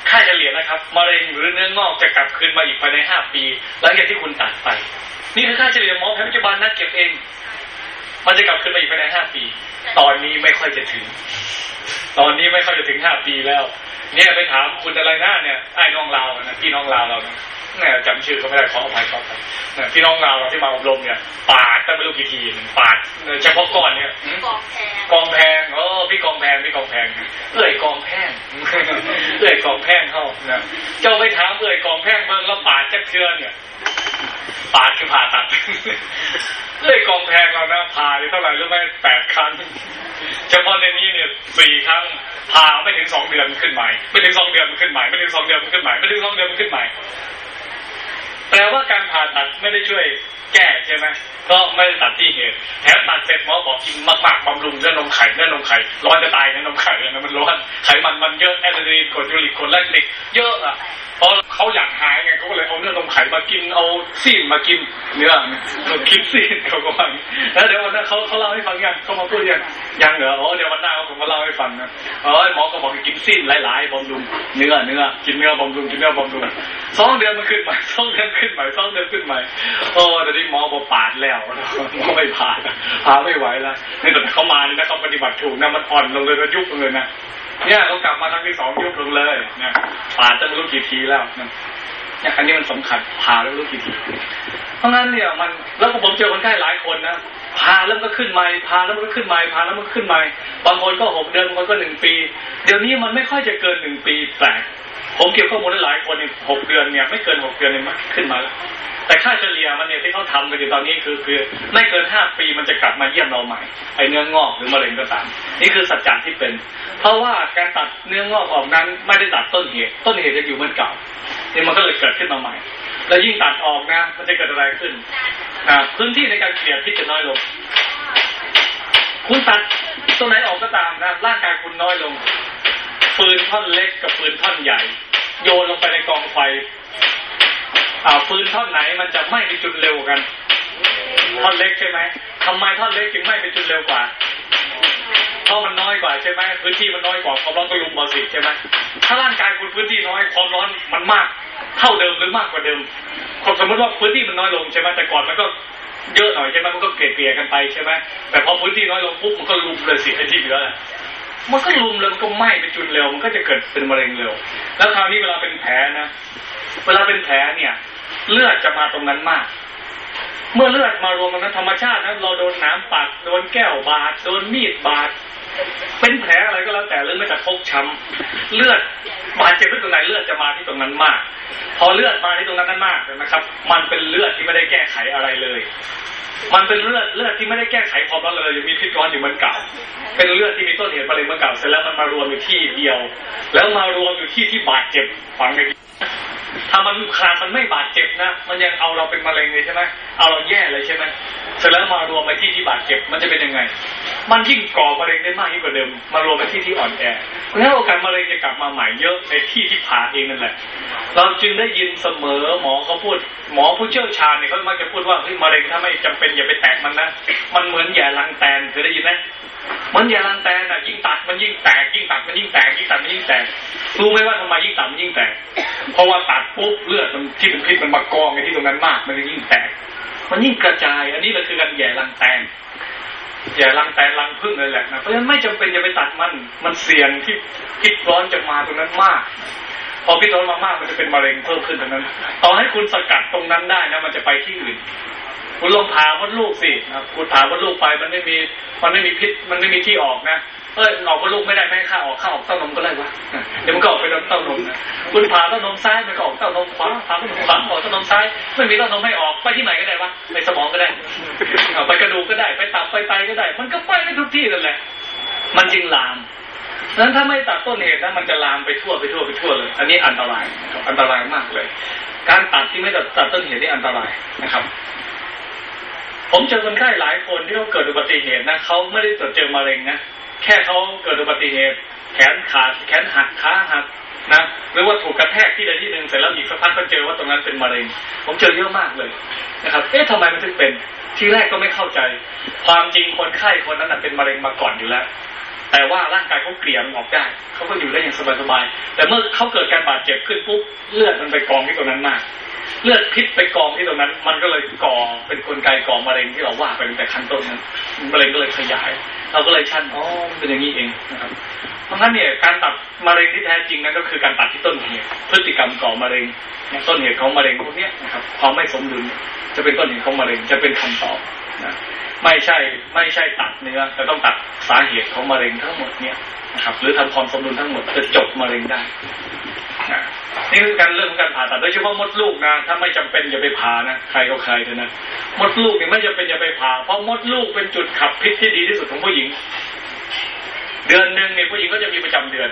ค่าเฉลี่ยนะครับมะเร็งหรือเนื้องอกจะกลับคืนมาอีกภายในห้าปี หลังจากที่คุณตัดไป นี่คือค่าเฉลี่ยหมอแผนปัจจุบันนะเก็บเอง มันจะกลับคืนมาอีกภายในห้าปี ตอนนี้ไม่ค่อยจะถึง ตอนนี้ไม่ค่อยจะถึงห้าปีแล้ว เนี่ยไปถามคุณอะไรนะเนี่ยไอ้น้องเรานะพี่น้องเราเราเนี่ย นี่ยจำชื่อเขาไม่ได้ขออภัยขออภัยเนี่ยพี่น้องเราที่มาอบรมเนี่ยปาดแต่ไม่รู้กี่ทีปาดเฉพาะก้อนเนี่ยกองแพงกองแพงโอ้พี่กองแพงพี่กองแพงเอื่อยกองแพงเอื่อยกองแพงเข้านะเจ้าไปถามเอื่อยกองแพงเบิ่งแล้วปาดจักเทือนเนี่ยปาดคือผ่าตัดเอื่อยกองแพงเรานะผ่าเท่าไหร่รู้ไหมแปดครั้งเฉพาะในนี้เนี่ยสี่ครั้งผ่าไม่ถึงสองเดือนมันขึ้นใหม่ไม่ถึงสองเดือนมันขึ้นใหม่ไม่ถึงสองเดือนมันขึ้นใหม่ไม่ถึงสองเดือนมันขึ้นใหม่ แปลว่าการผ่าตัดไม่ได้ช่วยแก้ ช่ไหมก็ไม่ได้ตัดที่เหตุแถมตัดเสร็จหมอบอกกินมากๆบำรุงเนื้อนมไข่เนื้อนมไข่ร้อนจะตายเนื้อนมไข่นะมันร้อนไขมันมันเยอะแอลลีนกรดยูริกคนแลคติกเยอะอะเพราะเขาอยากหายไงเขาก็เลยเอาเนื้อนมไข่มากินเอาซีนมากินเนื้อกินซีนเขาก็ว่าแล้วเดี๋ยววันนั้นเขาเขาเล่าให้ฟังยังเขามาพูดยังยังเหรออ๋อเดี๋ยววันหน้าเขาผมมาเล่าให้ฟังนะเออหมอก็บอกกินซีนหลายๆบำรุงเนื้อเนื้อกินเนื้อบำรุงกินเนื้อบำรุงสองเดือนมันขึ้นใหม่สองเดือนขึ้นใหม่สองเดือนขึ้นใหม่โอ้แต่นี่หมอบอกปาดแล้วก็ไม่ผ่านพาไม่ไหวแล้วนี่แต่เขามานี่นะเขาปฏิบัติถูกนะมันอ่อนลงเลยมันยุบลงเลยนะเนี่ยเขากลับมาครั้งที่สองยุบลงเลยนะปาดจะรู้กี่ทีแล้วนะเนี่ยอันนี้มันสำคัญพาแล้วรู้กี่ทีเพราะงั้นเนี่ยมันแล้วผมเจอคนไข้หลายคนนะพาแล้วก็ขึ้นใหม่พาแล้วมันก็ขึ้นใหม่พาแล้วมันก็ขึ้นใหม่บางคนก็หกเดือนบางคนก็หนึ่งปี เดี๋ยวนี้มันไม่ค่อยจะเกินหนึ่งปีแปลก ผมเก็บข้อมูลได้หลายคนหกเดือนเนี่ยไม่เกินหกเดือนเนี่ยมันขึ้นมาแล้วแต่ค่าเฉลี่ยมันเนี่ยที่เขาทำกันอยู่ตอนนี้คือคือไม่เกินห้าปีมันจะกลับมาเยี่ยมเราใหม่ไอ้เนื้องอกหรือมะเร็งก็ตามนี่คือสัจจะที่เป็น เพราะว่าการตัดเนื้องอกออกนั้นไม่ได้ตัดต้นเหตุ ต้นเหตุจะอยู่เหมือนเก่านี่มันก็เลยเกิดขึ้นมาใหม่ แล้วยิ่งตัดออกนะ มันจะเกิดอะไรขึ้นนะพื้นที่ในการเกลี่ยพิษจะน้อยลง คุณตัดตัวไหนออกก็ตามนะร่างกายคุณน้อยลง ปืนท่อนเล็กกับปืนท่อนใหญ่ โยนลงไปในกองไฟอ่าปืนท่อนไหนมันจะไหม้ไปจุดเร็วกัน ท่อนเล็กใช่ไหมทำไมท่อนเล็กถึงไหม้ไปจุดเร็วกว่าเพราะมันน้อยกว่าใช่ไหมพื้นที่มันน้อยกว่าความร้อนก็ลุมมาสิใช่ไหมถ้าร่างกายคุณพื้นที่น้อยความร้อนมันมากเท่าเดิมหรือมากกว่าเดิมสมมติว่าพื้นที่มันน้อยลงใช่ไหมแต่ก่อนมันก็เยอะหน่อยใช่ไหมมันก็เกลี่ยกันไปใช่ไหมแต่พอพื้นที่น้อยลงปุ๊บมันก็ลุมเลยสิไอ้ที่เหลือ มันก็ลุมเลยมันก็ไหม้ไปจุดเร็ว มันก็จะเกิดเป็นมะเร็งเร็ว แล้วคราวนี้เวลาเป็นแผลนะ เวลาเป็นแผลเนี่ย เลือดจะมาตรงนั้นมาก เมื่อเลือดมารวมกันนั้นธรรมชาตินะเราโดนน้ำปัดโดนแก้วบาดโดนมีดบาดเป็นแผลอะไรก็แล้วแต่เลือดไม่จะพกช้ำเลือดบาดเจ็บที่ตรงไหนเลือดจะมาที่ตรงนั้นมาก พอเลือดมาที่ตรงนั้นนั้นมากนะครับ มันเป็นเลือดที่ไม่ได้แก้ไขอะไรเลย มันเป็นเลือดเลือดที่ไม่ได้แก้ไขความร้อนเลยยังมีพิษร้อนอยู่เหมือนเก่า เป็นเลือดที่มีต้นเหตุมะเร็งเหมือนเก่าเสร็จแล้วมันมารวมอยู่ที่เดียว แล้วมารวมอยู่ที่ที่บาดเจ็บฝังใน ถ้ามันขาดมันไม่บาดเจ็บนะ มันยังเอาเราเป็นมะเร็งเลยใช่ไหมเอาเราแย่เลยใช่ไหมเสร็จแล้วมารวมไปที่ที่บาดเจ็บ มันจะเป็นยังไง มันยิ่งก่อมะเร็งได้มากยิ่งกว่าเดิม มารวมไปที่ที่อ่อนแอแล้วโอกาสมะเร็งจะกลับมาใหม่เยอะในที่ที่ผ่าเองนั่นแหละ เราจึงได้ยินเสมอหมอเขาพูด หมอผู้เชี่ยวชาญเนี่ยเขามักจะพูดว่าเฮ้ยมะเร็งถ้าไม่จำเป็นอย่าไปแตะมันนะ มันเหมือนแย่ลังแตนเคยได้ยินไหมมันย่ลังแตนอะยิ่งตัดมันยิ่งแตกยิ่งตัดมันยิ่งแตกยิ่งตัดมันยิ่งแตกรู้ไหมว่าทำไมยิ่งตัดมันยิ่งแตก เพราะว่าตัดปุ๊บเลือดมันที่เป็นพิษมันมากองในที่ตรงนั้นมาก มันยิ่งแตก มันยิ่งกระจาย อันนี้เราคือการแย่รังแตนแย่รังแตนรังพึ่งเลยแหละนะเพราะฉะนั้นไม่จำเป็นจะไปตัดมัน มันเสี่ยงที่พิษร้อนจะมาตรงนั้นมาก พอพิษร้อนมามากมันจะเป็นมะเร็งเพิ่มขึ้นตรงนั้น ต่อให้คุณสกัดตรงนั้นได้นะมันจะไปที่อื่น คุณลองผ่ามดลูกสิคุณผ่ามดลูกไปมันไม่มีมันไม่มีพิษมันไม่มีที่ออกนะเออออกมดลูกไม่ได้ไม่ให้ข้าออกข้าออกเต้านมก็ได้วะเดี๋ยวมันก็ออกไปเต้านมนะคุณผ่าเต้านมซ้ายมันก็ออกเต้านมขวาผ่าเต้านมขวาออกเต้านมซ้าย ไม่มีเต้านมให้ออกไปที่ไหนก็ได้วะไปสมองก็ได้ไปกระดูกก็ได้ไปตับไปไตก็ได้ มันก็ไปได้ทุกที่นั่นแหละ มันจึงลามนั้นถ้าไม่ตัดต้นเหตุนะมันจะลามไปทั่วไปทั่วไปทั่วเลย อันนี้อันตรายอันตรายมากเลย การตัดที่ไม่ตัดต้นเหตุนี่อันตรายนะครับ ผมเจอคนไข้หลายคนที่เขาเกิดอุบัติเหตุนะเขาไม่ได้ตรวจเจอมะเร็งนะแค่เขาเกิดอุบัติเหตุแขนขาดแขนหักขาหักนะหรือว่าถูกกระแทกที่ใดที่หนึ่งเสร็จแล้วอีกสักพักก็เจอว่าตรงนั้นเป็นมะเร็ง ผมเจอเยอะมากเลยนะครับ เอ๊ะทำไมมันถึงเป็น ที่แรกก็ไม่เข้าใจ ความจริงคนไข้คนนั้นเป็นมะเร็งมาก่อนอยู่แล้ว แต่ว่าร่างกายเขาเกลี่ยมออกได้เขาก็อยู่ได้อย่างสบายๆแต่เมื่อเขาเกิดการบาดเจ็บขึ้นปุ๊บเลือดมันไปกองที่ตรงนั้นมาก เลือดพิษไปกองที่ตรงนั้น มันก็เลยก่อเป็นกลไกก่อมะเร็งที่เราว่าไปตั้งแต่ขั้นต้นนั้นมะเร็งก็เลยขยาย เราก็เลยชั่นอ๋อเป็นอย่างนี้เองนะครับ เพราะงั้นเนี่ยการตัดมะเร็งที่แท้จริงนั้นก็คือการตัดที่ต้นเหตุพฤติกรรมก่อมะเร็งต้นเหตุของมะเร็งพวกนี้นะครับความไม่สมดุลจะเป็นต้นเหตุของมะเร็งจะเป็นคำตอบนะ ไม่ใช่ไม่ใช่ตัดเนื้อแต่ต้องตัดสาเหตุของมะเร็งทั้งหมดเนี่ยนะครับหรือทำความสมดุลทั้งหมดจะจบมะเร็งได้นี่คือการเรื่องของการผ่าตัดโดยเฉพาะมดลูกนะถ้าไม่จำเป็นอย่าไปผ่านะใครก็ใครเถอะนะมดลูกเนี่ยไม่จำเป็นอย่าไปผ่าเพราะมดลูกเป็นจุดขับพิษที่ดีที่สุดของผู้หญิง เดือนหนึ่งเนี่ยผู้หญิงก็จะมีประจำเดือน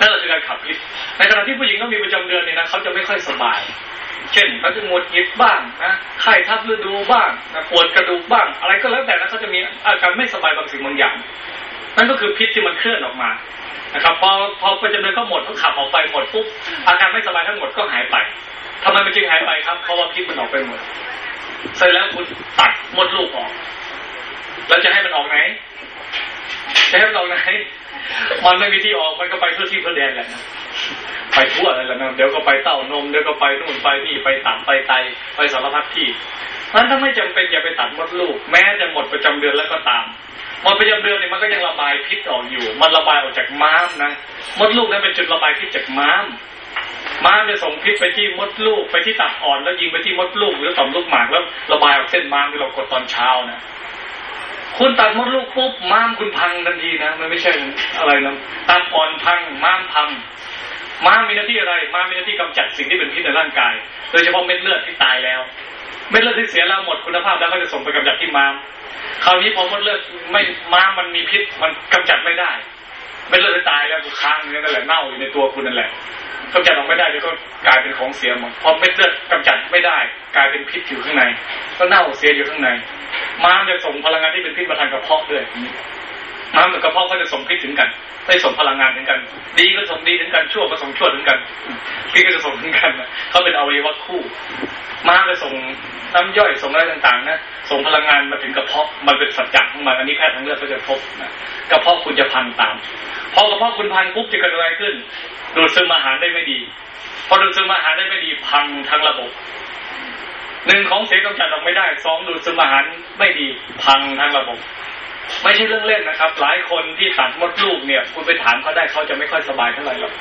นั่นแหละคือการขับพิษในขณะที่ผู้หญิงก็มีประจำเดือนเนี่ยนะเขาจะไม่ค่อยสบาย เช่นเขาจะงดหงิดบ้างนะไข้ทับฤดูบ้างนะปวดกระดูกบ้าง อะไรก็แล้วแต่นะเขาจะมีอาการไม่สบายบางสิ่งบางอย่าง นั่นก็คือพิษที่มันเคลื่อนออกมานะครับพอพอประจำเดือนก็หมดเขาขับออกไปหมดปุ๊บอาการไม่สบายทั้งหมดก็หายไปทำไมมันจึงหายไปครับเพราะว่าพิษมันออกไปหมดเสร็จแล้วคุณตัดมดลูกออก แล้วจะให้มันออกไหน จะให้มันออกไหน มันไม่มีที่ออกมันก็ไปเพื่อที่เพื่อแดนแหละไปทั่วเลยแหละนะเดี๋ยวก็ไปเต้านมเดี๋ยวก็ไปนู่นไปนี่ไปตับไปไตไปสารพัดที่เพราะฉะนั้นถ้าไม่จำเป็นอย่าไปตัดมดลูก แม้จะหมดประจำเดือนแล้วก็ตามหมดประจำเดือนเนี่ยมันก็ยังระบายพิษออกอยู่ มันระบายออกจากม้ามนะมดลูกนั้นเป็นจุดระบายพิษจากม้ามม้ามจะส่งพิษไปที่มดลูกไปที่ตับอ่อนแล้วยิงไปที่มดลูกหรือต่อมลูกหมากแล้วระบายออกเส้นม้ามที่เรากดตอนเช้านะ คุณตัดมดลูกปุ๊บม้ามคุณพังทันทีนะมันไม่ใช่อะไรนะตับอ่อนพังม้ามพังม้ามีหน้าที่อะไรม้ามีหน้าที่กำจัดสิ่งที่เป็นพิษในร่างกาย โดยเฉพาะเม็ดเลือดที่ตายแล้วเม็ดเลือดที่เสียแล้วหมดคุณภาพแล้วก็จะส่งไปกำจัดที่ม้ามคราวนี้พอเม็ดเลือดไม่ม้ามันมีพิษมันกำจัดไม่ได้ ไม่เลือดตายแล้วค้างอยู่นั่นแหละเน่าอยู่ในตัวคุณนั่นแหละกำจัดออกไม่ได้เดี๋ยวก็กลายเป็นของเสียหมดพอเม็ดเลือดกำจัดไม่ได้ กลายเป็นพิษอยู่ข้างใน ก็เน่าเสียอยู่ข้างในม้ามจะส่งพลังงานที่เป็นพิษมาทางกระเพาะด้วย ม้ามกับกระเพาะก็จะส่งพิษถึงกันได้ส่งพลังงานถึงกัน ดีก็ส่งดีถึงกันชั่วก็ส่งชั่วถึงกันพิษก็จะส่งถึงกันเขาเป็นอวัยวะคู่ ม้ามจะส่งน้ำย่อยส่งอะไรต่างๆนะส่งพลังงานมาถึงกระเพาะมันเป็นสัจจะของมันอันนี้แพทย์ทางเลือดก็จะพบนะกระเพาะคุณจะพันตามพอกระเพาะคุณพันปุ๊บจะเกิดอะไรขึ้น ดูดซึมอาหารได้ไม่ดี พอดูดซึมอาหารได้ไม่ดีพังทั้งระบบหนึ่งของเสียกำจัดออกไม่ได้สองดูดซึมอาหารไม่ดีพังทั้งระบบ ไม่ใช่เรื่องเล่นนะครับ หลายคนที่ตัดมดลูกเนี่ย คุณไปถามเขาได้เขาจะไม่ค่อยสบายเท่าไหร่หรอก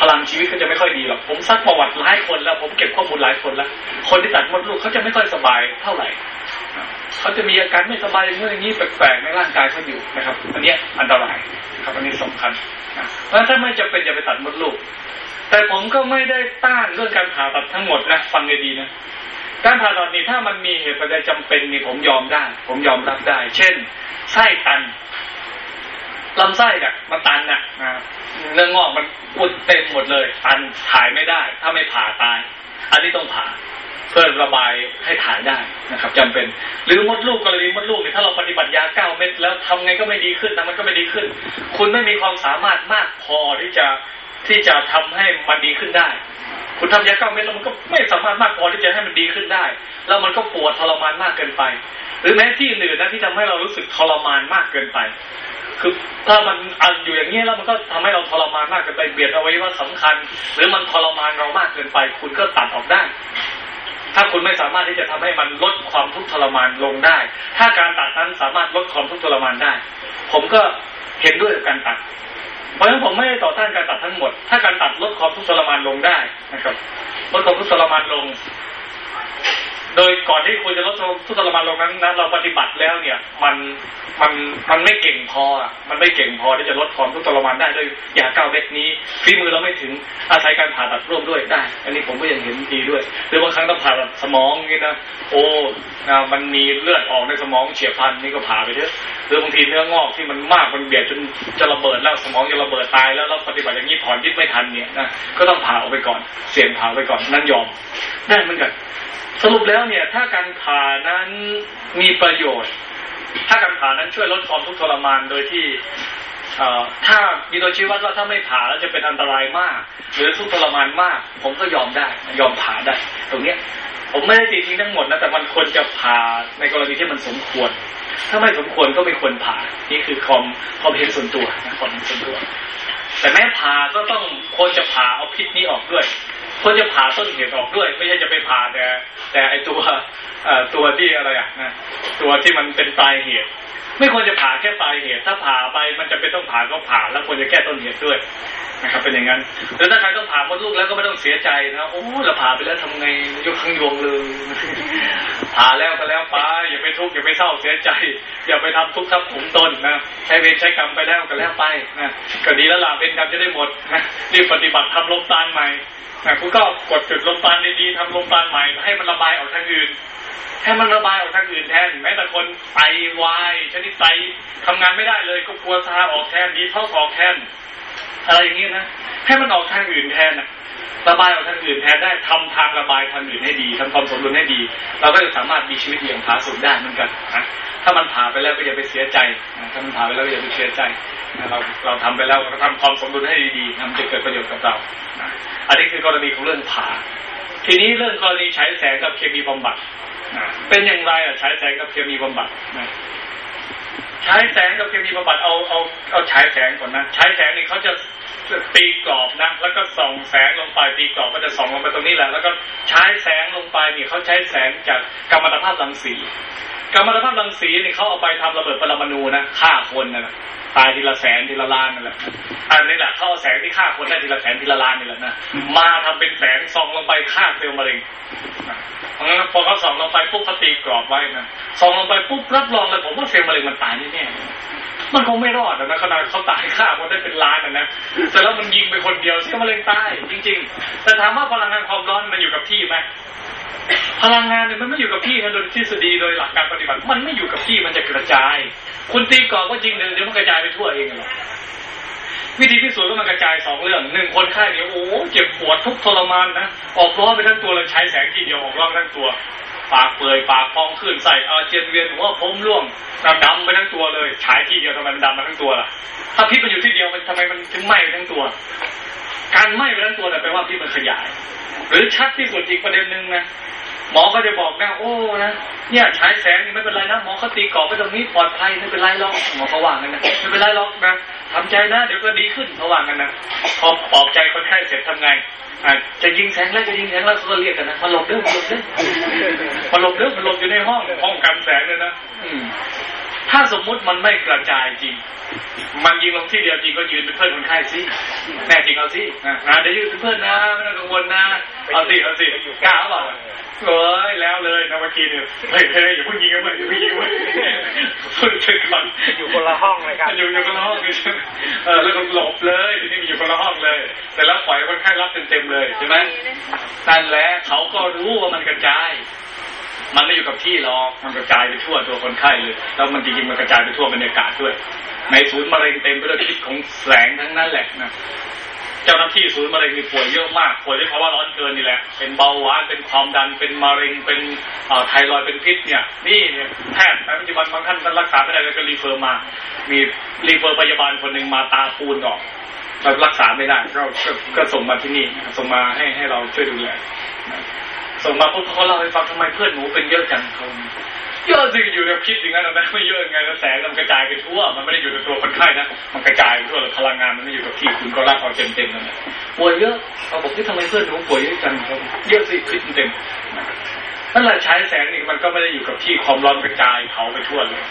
พลังชีวิตก็จะไม่ค่อยดีหรอกผมซักประวัติหลายคนแล้ว ผมเก็บข้อมูลหลายคนแล้วคนที่ตัดมดลูกเขาจะไม่ค่อยสบายเท่าไหร่เขาจะมีอาการไม่สบายเมื่ออย่างนี้แปลกๆในร่างกายเขาอยู่นะครับ อันนี้อันตรายครับอันนี้สำคัญเพราะถ้าไม่จะเป็นอย่าไปตัดมดลูก แต่ผมก็ไม่ได้ต้านเรื่องการผ่าตัดทั้งหมดนะ ฟังดีๆนะ การผ่าตัดนี่ถ้ามันมีเหตุปัจจัยจำเป็นนี่ผมยอมได้ ผมยอมรับได้ เช่น ไส้ตันลำไส้เนี่ยมันตันน่ะเนื้องอกมันอุดเต็มหมดเลย ตันถ่ายไม่ได้ ถ้าไม่ผ่าตาย อันนี้ต้องผ่าเพื่อระบายให้ถ่ายได้นะครับจำเป็น หรือมดลูกกรณีมดลูกเนี่ยถ้าเราปฏิบัติยาเก้าเม็ดแล้วทำไงก็ไม่ดีขึ้นนะมันก็ไม่ดีขึ้น คุณไม่มีความสามารถมากพอที่จะที่จะทำให้มันดีขึ้นได้ คุณทำยาเก้าเม็ดแล้วมันก็ไม่สามารถมากพอที่จะให้มันดีขึ้นได้ แล้วมันก็ปวดทรมานมากเกินไป หรือแม้ที่อื่นนะที่ทำให้เรารู้สึกทรมานมากเกินไป คือถ้ามันอันอยู่อย่างนี้แล้วมันก็ทำให้เราทรมานมากเกินไปเบียดเอาไว้ว่าสำคัญ หรือมันทรมานเรามากเกินไป คุณก็ตัดออกได้ ถ้าคุณไม่สามารถที่จะทำให้มันลดความทุกข์ทรมานลงได้ ถ้าการตัดนั้นสามารถลดความทุกข์ทรมานได้ ผมก็เห็นด้วยกับการตัด เพราะฉะนั้นผมไม่ได้ต่อต้านการตัดทั้งหมด ถ้าการตัดลดความทุกข์ทรมานลงได้นะครับลดความทุกข์ทรมานลง โดยก่อนที่คุณจะลดทุกข์ทรมานลงนั้นนะเราปฏิบัติแล้วเนี่ย มันมันมันไม่เก่งพออะมันไม่เก่งพอที่จะลดความทุกข์ทรมานได้ด้วยยาเก้าเม็ดนี้ฝีมือเราไม่ถึงอาศัยการผ่าตัดร่วมด้วยได้ อันนี้ผมก็ยังเห็นดีด้วยหรือบางครั้งต้องผ่าตัดสมองนี่นะโอ้นะมันมีเลือดออกในสมองเฉียบพลันนี่ก็ผ่าไปเถอะหรือบางทีเนื้องอกที่มันมากมันเบียดจนจะระเบิดแล้วสมองจะระเบิดตายแล้วเราปฏิบัติอย่างนี้ถอนพิษไม่ทันเนี่ยนะก็ต้องผ่าออกไปก่อนเสี่ยงผ่าไปก่อนนั่นยอมได้เหมือนกัน สรุปแล้วเนี่ย ถ้าการผ่านั้นมีประโยชน์ ถ้าการผ่านั้นช่วยลดความทุกข์ทรมานโดยที่ถ้ามีตัวชี้วัดว่าถ้าไม่ผ่าแล้วจะเป็นอันตรายมาก หรือทุกข์ทรมานมาก ผมก็ยอมได้ยอมผ่าได้ ตรงเนี้ย ผมไม่ได้ตีทิ้งทั้งหมดนะแต่มันควรจะผ่าในกรณีที่มันสมควร ถ้าไม่สมควรก็ไม่ควรผ่านี่คือความความเห็นส่วนตัวนะความเห็นส่วนตัว แต่แม้ผ่าก็ต้องควรจะผ่าเอาพิษนี้ออกด้วย ควรจะผ่าต้นเหตุออกด้วย ไม่ใช่จะไปผ่าแต่ แต่ไอตัวตัวที่อะไรอะตัวที่มันเป็นปลายเหตุ ไม่ควรจะผ่าแค่ปลายเหตุ ถ้าผ่าไปมันจะเป็นต้องผ่าก็ผ่าแล้วควรจะแก้ต้นเหตุด้วยนะครับ เป็นอย่างนั้นหรือถ้าใครต้องผ่ามดลูกแล้วก็ไม่ต้องเสียใจนะโอ้เราผ่าไปแล้วทำไงยกข้งยวงเลยผ่าแล้วก็แล้วไปอย่าไปทุกข์อย่าไปเศร้าเสียใจ อย่าไปทำทุกข์ทับผมตนนะใช้เวรใช้กรรมไปแล้วก็แล้วไปนะก็ดีแล้วล่ะเป็นกรรมจะได้หมดนะรีบปฏิบัติทำลบตานใหม่นะคุณก็กดจุดลมปานดีๆทำลมปานใหม่ให้มันระบายออกทางอื่น ให้มันระบายออกทางอื่นแทนแม้แต่คนไตวายชนิดไตทำงานไม่ได้เลยก็กลัวซาออกแทนดีเท้อออกแทน อะไรอย่างนี้ยนะให้มันออกทางอื่นแทนนะระบายออกทางอื่นแทนได้ทำทางระบายทางอื่นให้ดีทำความสมดุลให้ดี เราก็จะสามารถมีชีวิตอย่างผาสุกได้เหมือนกันนะถ้ามันผ่าไปแล้วก็อย่าไปเสียใจถ้ามันผ่าไปแล้วก็อย่าไปเสียใจเราเราทำไปแล้วเราทำความสมดุลให้ดีๆมันจะเกิดประโยชน์กับเราอันนี้คือกรณีของเรื่องผ่า ทีนี้เรื่องกรณีใช้แสงกับเคมีบำบัด เป็นอย่างไรอะใช้แสงกับเคมีบำบัดใช้แสงกับเคมีบำบัดเอาเอาเอาใช้แสงก่อนนะใช้แสงนี่เขาจะ ตีกรอบนะ แล้วก็ส่องแสงลงไปตีกรอบก็จะส่องลงไปตรงนี้แหละ แล้วก็ใช้แสงลงไปเนี่ยเขาใช้แสงจากกัมมันตภาพรังสีกัมมันตภาพรังสีนี่เขาเอาไปทำระเบิดปรมาณูนะฆ่าคนนะตายทีละแสนทีละล้านนั่นแหละอันนี้แหละเขาเอาแสงที่ฆ่าคนได้ทีละแสนทีละล้านนี่แหละนะมาทำเป็นแสงส่องลงไปฆ่าเซลล์มะเร็งเพราะงั้นพอเขาส่องลงไปปุ๊บเขาตีกรอบไว้นะส่องลงไปปุ๊บรับรองเลยผมว่าเซลล์มะเร็งมันตายแน่ มันคงไม่รอดนะขนาดเขาตายฆ่าคนได้เป็นล้านนะแต่แล้วมันยิงไปคนเดียวเสียมะเร็งตายจริง ๆ แต่ถามว่าพลังงานความร้อนมันอยู่กับที่ไหมพลังงานเนี่ยมันไม่อยู่กับที่นะโดยทฤษฎีโดยหลักการปฏิบัติ มันไม่อยู่กับที่มันจะกระจาย คุณตีกรอบก็จริงเดี๋ยวมันกระจายไปทั่วเองเลยวิธีพิสูจน์ก็มันกระจายสองเรื่องหนึ่งคนไข้เนี่ยโอ้เจ็บปวดทุกทรมานนะออกร้อนไปทั้งตัวเลยใช้แสงทีเดียวออกร้อนทั้งตัว ปากเปื่อยปากพองขึ้นใส่อาเจียนเวียนหัวผมร่วงดำไปทั้งตัวเลยฉายที่เดียวทำไมมันดำมาทั้งตัวล่ะถ้าพิษมันอยู่ที่เดียวมันทำไมมันถึงไหม้ไปทั้งตัว การไหม้ไปทั้งตัวแต่แปลว่าพิษมันขยาย หรือชัดที่สุดอีกประเด็นหนึ่งนะ หมอก็จะบอกนะโอ้นะเนี่ยฉายแสงนี่ไม่เป็นไรนะหมอเขาตีกรอบไปตรงนี้ปลอดภัยไม่เป็นไรหรอกหมอเขาว่ากันนะไม่เป็นไรหรอกนะทำใจนะเดี๋ยวก็ดีขึ้นเขาว่ากันนะพอปลอบใจคนไข้เสร็จทำไงจะยิงแสงแล้วจะยิงแสงแล้วเขาเรียกกันนะมาหลบเด้อมาหลบเด้อมาหลบเด้อมาหลบอยู่ในห้องห้องกันแสงเลยนะอื ถ้าสมมุติมันไม่กระจายจริง มันยิงลงที่เดียวจริงก็ยืนเป็นเพื่อนคนไข้สิแน่จริงเอาสินะเดี๋ยวยืนเป็นเพื่อนนะไม่ต้องกังวลนะเอาสิเอาสิกล้าเปล่าเอ้ยแล้วเลยนะเมื่อกี้เนี่ยเฮ้ยเฮ้ยอย่าเพิ่งยิงกันเลยอย่าเพิ่งยิงกันพูดถึงก่อนอยู่คนละห้องเลยครับอยู่อยู่คนละห้องเลยใช่ไหมเออแล้วก็หลบเลยทีนี้อยู่คนละห้องเลยแต่แล้วปล่อยคนไข้รับเต็มๆเลยใช่ไหมนั่นแหละเขาก็รู้ว่ามันกระจาย มันไม่อยู่กับที่หรอกมันกระจายไปทั่วตัวคนไข้เลย แล้วมันจริงๆมันกระจายไปทั่วบรรยากาศด้วย ในศูนย์มะเร็งเต็มไปด้วยพิษของแสงทั้งนั้นแหละนะเจ้าหน้าที่ศูนย์มะเร็งมีป่วยเยอะมากป่วยด้วยภาวะร้อนเกินนี่แหละ เป็นเบาหวานเป็นความดันเป็นมะเร็งเป็นไทรอยด์เป็นพิษเนี่ยนี่เนี่ยแพทย์ในปัจจุบันบางท่านรักษาไม่ได้เลยก็รีเฟอร์มา มีรีเฟอร์พยาบาลคนหนึ่งมาตาปูนออกเรารักษาไม่ได้ก็ก็ส่งมาที่นี่ส่งมาให้ให้เราช่วยดูแล ส่งมาปุ๊บเขาเล่าให้ฟังทำไมเพื่อนหนูเป็นเยอะจังเขาเยอะสิอยู่ในพิษอย่างนั้นนะไม่เยอะไงแล้วแสงมันกระจายไปทั่ว มันไม่ได้อยู่ในตัวคนไข้นะมันกระจายไปทั่วเลยพลังงานมันไม่อยู่กับที่คุณก็รับเอาเต็มเต็มๆนั่นแหละป่วยเยอะเขาบอกที่ทำไมเพื่อนหนูป่วยเยอะจังเขาเยอะสิพิษเต็มนั่นแหละใช้แสงนี่มันก็ไม่ได้อยู่กับที่ความร้อนกระจายเผาไปทั่วเลย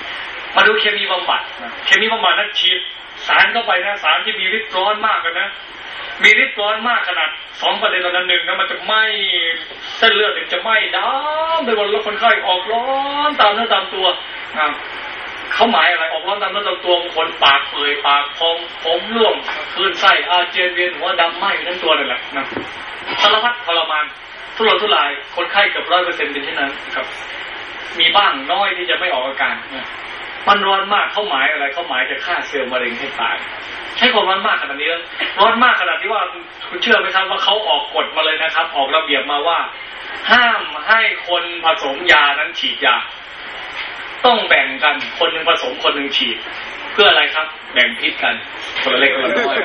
มาดูเคมีบำบัดนะเคมีบำบัดนั้นฉีดสารเข้าไปนะสารที่มีฤทธิ์ร้อนมากกันนะ มีฤทธิ์ร้อนมากขนาดสองประเด็นละหนึ่งนะมันจะไหม้เส้นเลือดมันจะไหม้ดำไปหมดแล้วคนไข้ออกร้อนตามเนื้อตามตัวอ่าเขาหมายอะไรออกร้อนตามเนื้อตามตัวคนปากเปื่อยปากพองผมร่วงคลื่นไส้อาเจียนเวียนหัวดำไหม้ทั้งตัวเลยแหละนะสารพัดทรมานทุรนทุรายคนไข้เกือบร้อยเปอร์เซ็นต์เป็นเช่นนั้นครับ มีบ้างน้อยที่จะไม่ออกอาการมันร้อนมากเขาหมายอะไรเขาหมายจะฆ่าเซลล์มะเร็งให้ตาย ใช้ความร้อนมากขนาดนี้แล้วร้อนมากขนาดที่ว่าคุณเชื่อไหมครับว่าเขาออกกฎมาเลยนะครับ ออกระเบียบมาว่า ห้ามให้คนผสมยานั้นฉีดยา ต้องแบ่งกันคนหนึ่งผสมคนหนึ่งฉีด พื่ออะไรครับ แบ่งพิษกัน คนละเล็กคนละน้อย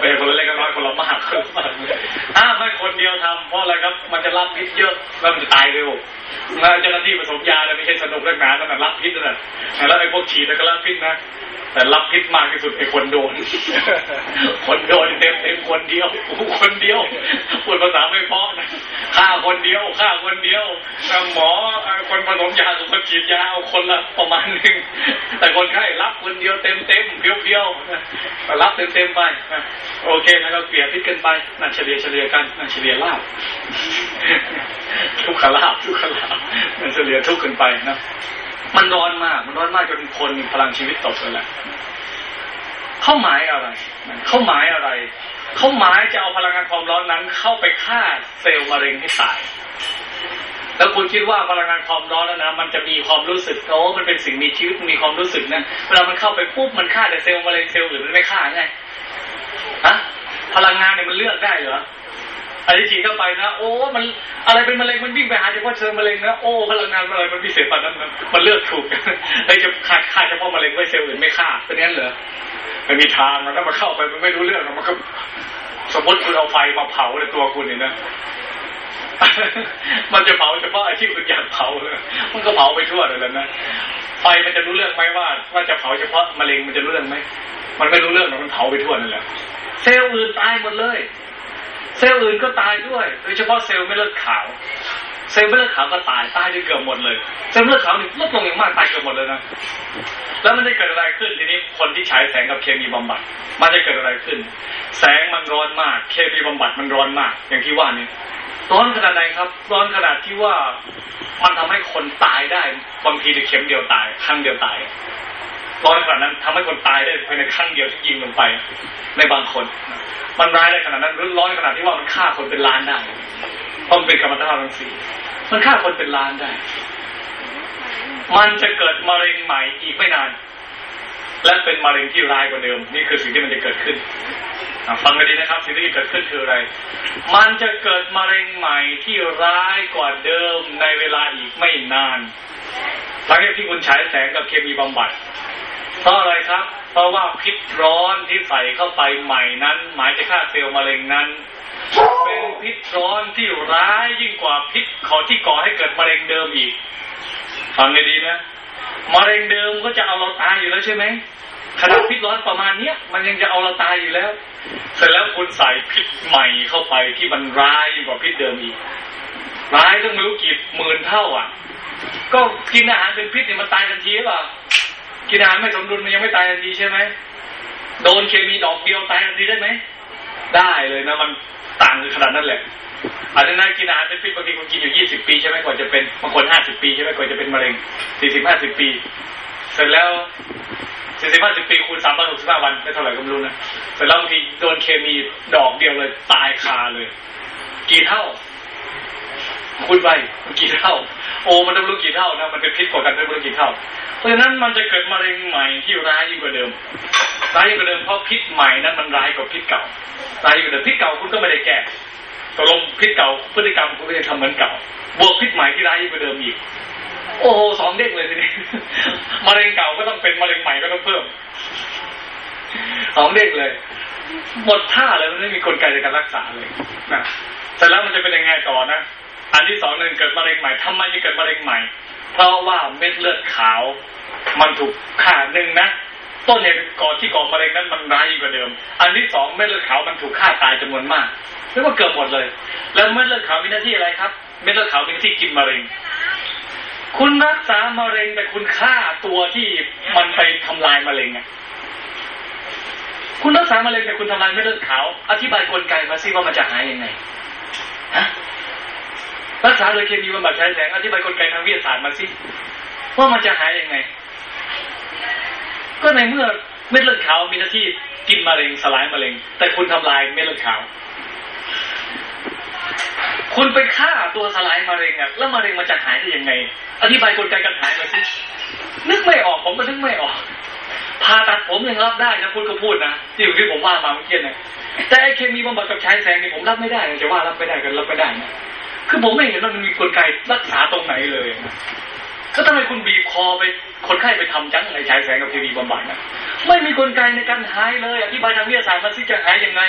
เป็นคนละเล็กคนละน้อยคนละมากคนละมากห้ามให้คนเดียวทำเพราะอะไรครับ มันจะรับพิษเยอะแล้วมันจะตายเร็วเจ้าหน้าที่ผสมยาเนี่ยไม่ใช่สนุกเรื่องหนาแต่รับพิษนะแล้วไอ้พวกฉีดก็รับพิษนะแต่รับพิษมากที่สุดไอ้คนโดน คนโดนเต็มเต็มคนเดียวคนเดียวพูดภาษาไม่เพราะนะฆ่าคนเดียวฆ่าคนเดียวหมอคนผสมยากับคนฉีดยาเอาคนละประมาณหนึ่งแต่คนไข้รับคนเดียวเต็มเต็มเพียวเพียวๆรับเต็มเต็มๆไป โอเคนะเราเกลี่ยพิษกันไปนั่นเฉลี่ยเฉลี่ยกันนั่นเฉลี่ยลาบทุกขลาบทุกขลาบนั่นเฉลี่ยทุกข์กันไปนะมันร้อนมาก มันร้อนมากจนคนพลังชีวิตตกเลยแหละเข้าหมายอะไร เข้าหมายอะไร เข้าหมายจะเอาพลังงานความร้อนนั้น เข้าไปฆ่าเซลล์มะเร็งให้ตาย แล้วคุณคิดว่าพลังงานความร้อนแล้วนะมันจะมีความรู้สึกโอ้มันเป็นสิ่งมีชีวิตมีความรู้สึกนะเวลามันเข้าไปปุ๊บมันฆ่าแต่เซลล์มะเร็งเซลล์อื่นมันไม่ฆ่าไงฮะพลังงานเนี่ยมันเลือกได้เหรออันนี้ฉีดเข้าไปนะโอ้ มันอะไรเป็นมะเร็งมันวิ่งไปหาเฉพาะเซลล์มะเร็งนะโอ้พลังงานอะไรมันพิเศษปานนั้นมันเลือกถูกไอ้จะฆ่าฆ่าเฉพาะมะเร็งไม่เซลล์อื่นไม่ฆ่าเป็นงั้นเหรอมันมีทางมันถ้ามันเข้าไปมันไม่รู้เรื่องหรอกมันก็สมมติคุณเอาไฟมาเผาในตัวคุณเนี่ยนะ มันจะเผาเฉพาะไอ้ที่คุณอยากเผาเลยมันก็เผาไปทั่วเลยแล้วนะไฟมันจะรู้เรื่องไหมว่า ว่าจะเผาเฉพาะมะเร็งมันจะรู้เรื่องไหมมันไม่รู้เรื่องหรอกมันเผาไปทั่วนั่นแหละเซลล์อื่นตายหมดเลย เซลล์อื่นก็ตายด้วยโดยเฉพาะเซลล์ไม่เลือดขาว เซลล์ไม่เลือดขาวก็ตายตายจนเกือบหมดเลย เซลล์เลือดขาวนี่ลดลงอย่างมากตายเกือบหมดเลยนะแล้วมันจะเกิดอะไรขึ้นทีนี้คนที่ใช้แสงกับเคมีบำบัด มันจะเกิดอะไรขึ้น แสงมันร้อนมาก เคมีบำบัดมันร้อนมาก อย่างที่ว่านี่ ร้อนขนาดไหนครับ ร้อนขนาดที่ว่ามันทำให้คนตายได้บางทีในเข็มเดียวตายครั้งเดียวตายร้อนขนาดนั้นทำให้คนตายได้ภายในครั้งเดียวที่ยิงลงไป ในบางคน มันร้ายได้ขนาดนั้นร้อนขนาดที่ว่ามันฆ่าคนเป็นล้านได้เพราะมันเป็นกรรมฐานรังสีมันฆ่าคนเป็นล้านได้ มันจะเกิดมะเร็งใหม่อีกไม่นาน และเป็นมะเร็งที่ร้ายกว่าเดิม นี่คือสิ่งที่มันจะเกิดขึ้นฟังกันดีนะครับ สิ่งที่เกิดขึ้นคืออะไร มันจะเกิดมะเร็งใหม่ที่ร้ายกว่าเดิมในเวลาอีกไม่นานหลังจากที่คุณฉายแสงกับเคมีบำบัดเพราะอะไรครับ เพราะว่าพิษร้อนที่ใส่เข้าไปใหม่นั้น หมายจะฆ่าเซลล์มะเร็งนั้น เป็นพิษร้อนที่ร้ายยิ่งกว่าพิษขอที่ก่อให้เกิดมะเร็งเดิมอีกฟังให้ดีนะ มะเร็งเดิมก็จะเอาเราตายอยู่แล้วใช่ไหมขนาดพิษร้อนประมาณเนี้ยมันยังจะเอาเราตายอยู่แล้ว เสร็จแล้วคุณใส่พิษใหม่เข้าไปที่มันร้ายกว่าพิษเดิมอีก ร้ายต้องไม่รู้กี่หมื่นเท่าอะ ก็กินอาหารเป็นพิษเนี่ยมันตายทันทีหรอกินอาหารไม่สมดุลมันยังไม่ตายทันทีใช่ไหมโดนเคมีดอกเดียวตายทันทีได้ไหมได้เลยนะมันต่างกันขนาดนั้นแหละ อาจจะนั่งกินอาหารเป็นพิษบางทีคุณกินอยู่ยี่สิบปีใช่ไหมกว่าจะเป็นบางคนห้าสิบปีใช่ไหมกว่าจะเป็นมะเร็งสี่สิบห้าสิบปี เสร็จแล้วสี่สิบห้าสิบปีคูณสามร้อยหกสิบห้าวันได้เท่าไหร่ก็ไม่รู้นะเสร็จแล้วบางทีโดนเคมีดอกเดียวเลยตายคาเลย กี่เท่า คุณไปกี่เท่า โอ้มันไม่รู้กี่เท่านะมันเป็นพิษกว่ากันไม่รู้กี่เท่า เพราะฉะนั้นมันจะเกิดมะเร็งใหม่ที่ร้ายยิ่งกว่าเดิมร้ายยิ่งกว่าเดิมเพราะพิษใหม่นั้นมันร้ายกว่าพิษเก่าร้ายยิ่งกว่าเดิมพิษเก่าคุณก็ไม่ได้แก้ ตกลงพิษเก่าพฤติกรรมคุณก็จะทำเหมือนเก่าบวกพิษใหม่ที่ร้ายยิ่งกว่าเดิมอีก โอ้โหสองเด้งเลยทีนี้มะเร็งเก่าก็ต้องเป็นมะเร็งใหม่ก็ต้องเพิ่มสองเด้งเลย หมดท่าเลยมันไม่มีกลไกในการรักษาเลยนะเสร็จแล้วมันจะเป็นยังไงต่อนะอันที่สองหนึ่งเกิดมะเร็งใหม่ทำไมจะเกิดมะเร็งใหม่ เพราะว่าเม็ดเลือดขาว มันถูกฆ่าหนึ่งนะ ต้นเหตุก่อที่ก่อมะเร็งนั้นมันร้ายยิ่งกว่าเดิม อันที่สองเม็ดเลือดขาวมันถูกฆ่าตายจำนวนมากเรียกว่าเกือบหมดเลย แล้วเม็ดเลือดขาวมีหน้าที่อะไรครับ เม็ดเลือดขาวมีหน้าที่กินมะเร็ง คุณรักษามะเร็งแต่คุณฆ่าตัวที่มันไปทำลายมะเร็งอะคุณรักษามะเร็งแต่คุณทำลายเม็ดเลือดขาว อธิบายกลไกมาสิว่ามันจะหายยังไงฮะรักษาโดยเคมีบำบัดใช้แสงอธิบายกลไกทางวิทยาศาสตร์มาสิว่ามันจะหายยังไง ก็ในเมื่อเม็ดเลือดขาวมีหน้าที่กินมะเร็งสลายมะเร็ง แต่คุณทำลายเม็ดเลือดขาว คุณไปฆ่าตัวสลายมะเร็งอะแล้วมะเร็งมันจะหายได้ยังไง อธิบายกลไกการหายมาสินึกไม่ออกผมก็นึกไม่ออกผ่าตัดผมยังรับได้นะคุณก็พูดนะที่อยู่ที่ผมว่ามาเมื่อกี้นะแต่ไอเคมีบำบัดกับใช้แสงนี่ผมรับไม่ได้จะว่ารับไม่ได้กันรับไม่ได้นะคือผมไม่เห็นว่ามันมีกลไกรักษาตรงไหนเลย ก็ทำไมคุณบีบคอไปคนไข้ไปทำจังในใช้แสงกับเคมีบำบัดนะไม่มีกลไกในการหายเลยอธิบายทางวิทยาศาสตร์มาสิจะหายยังไง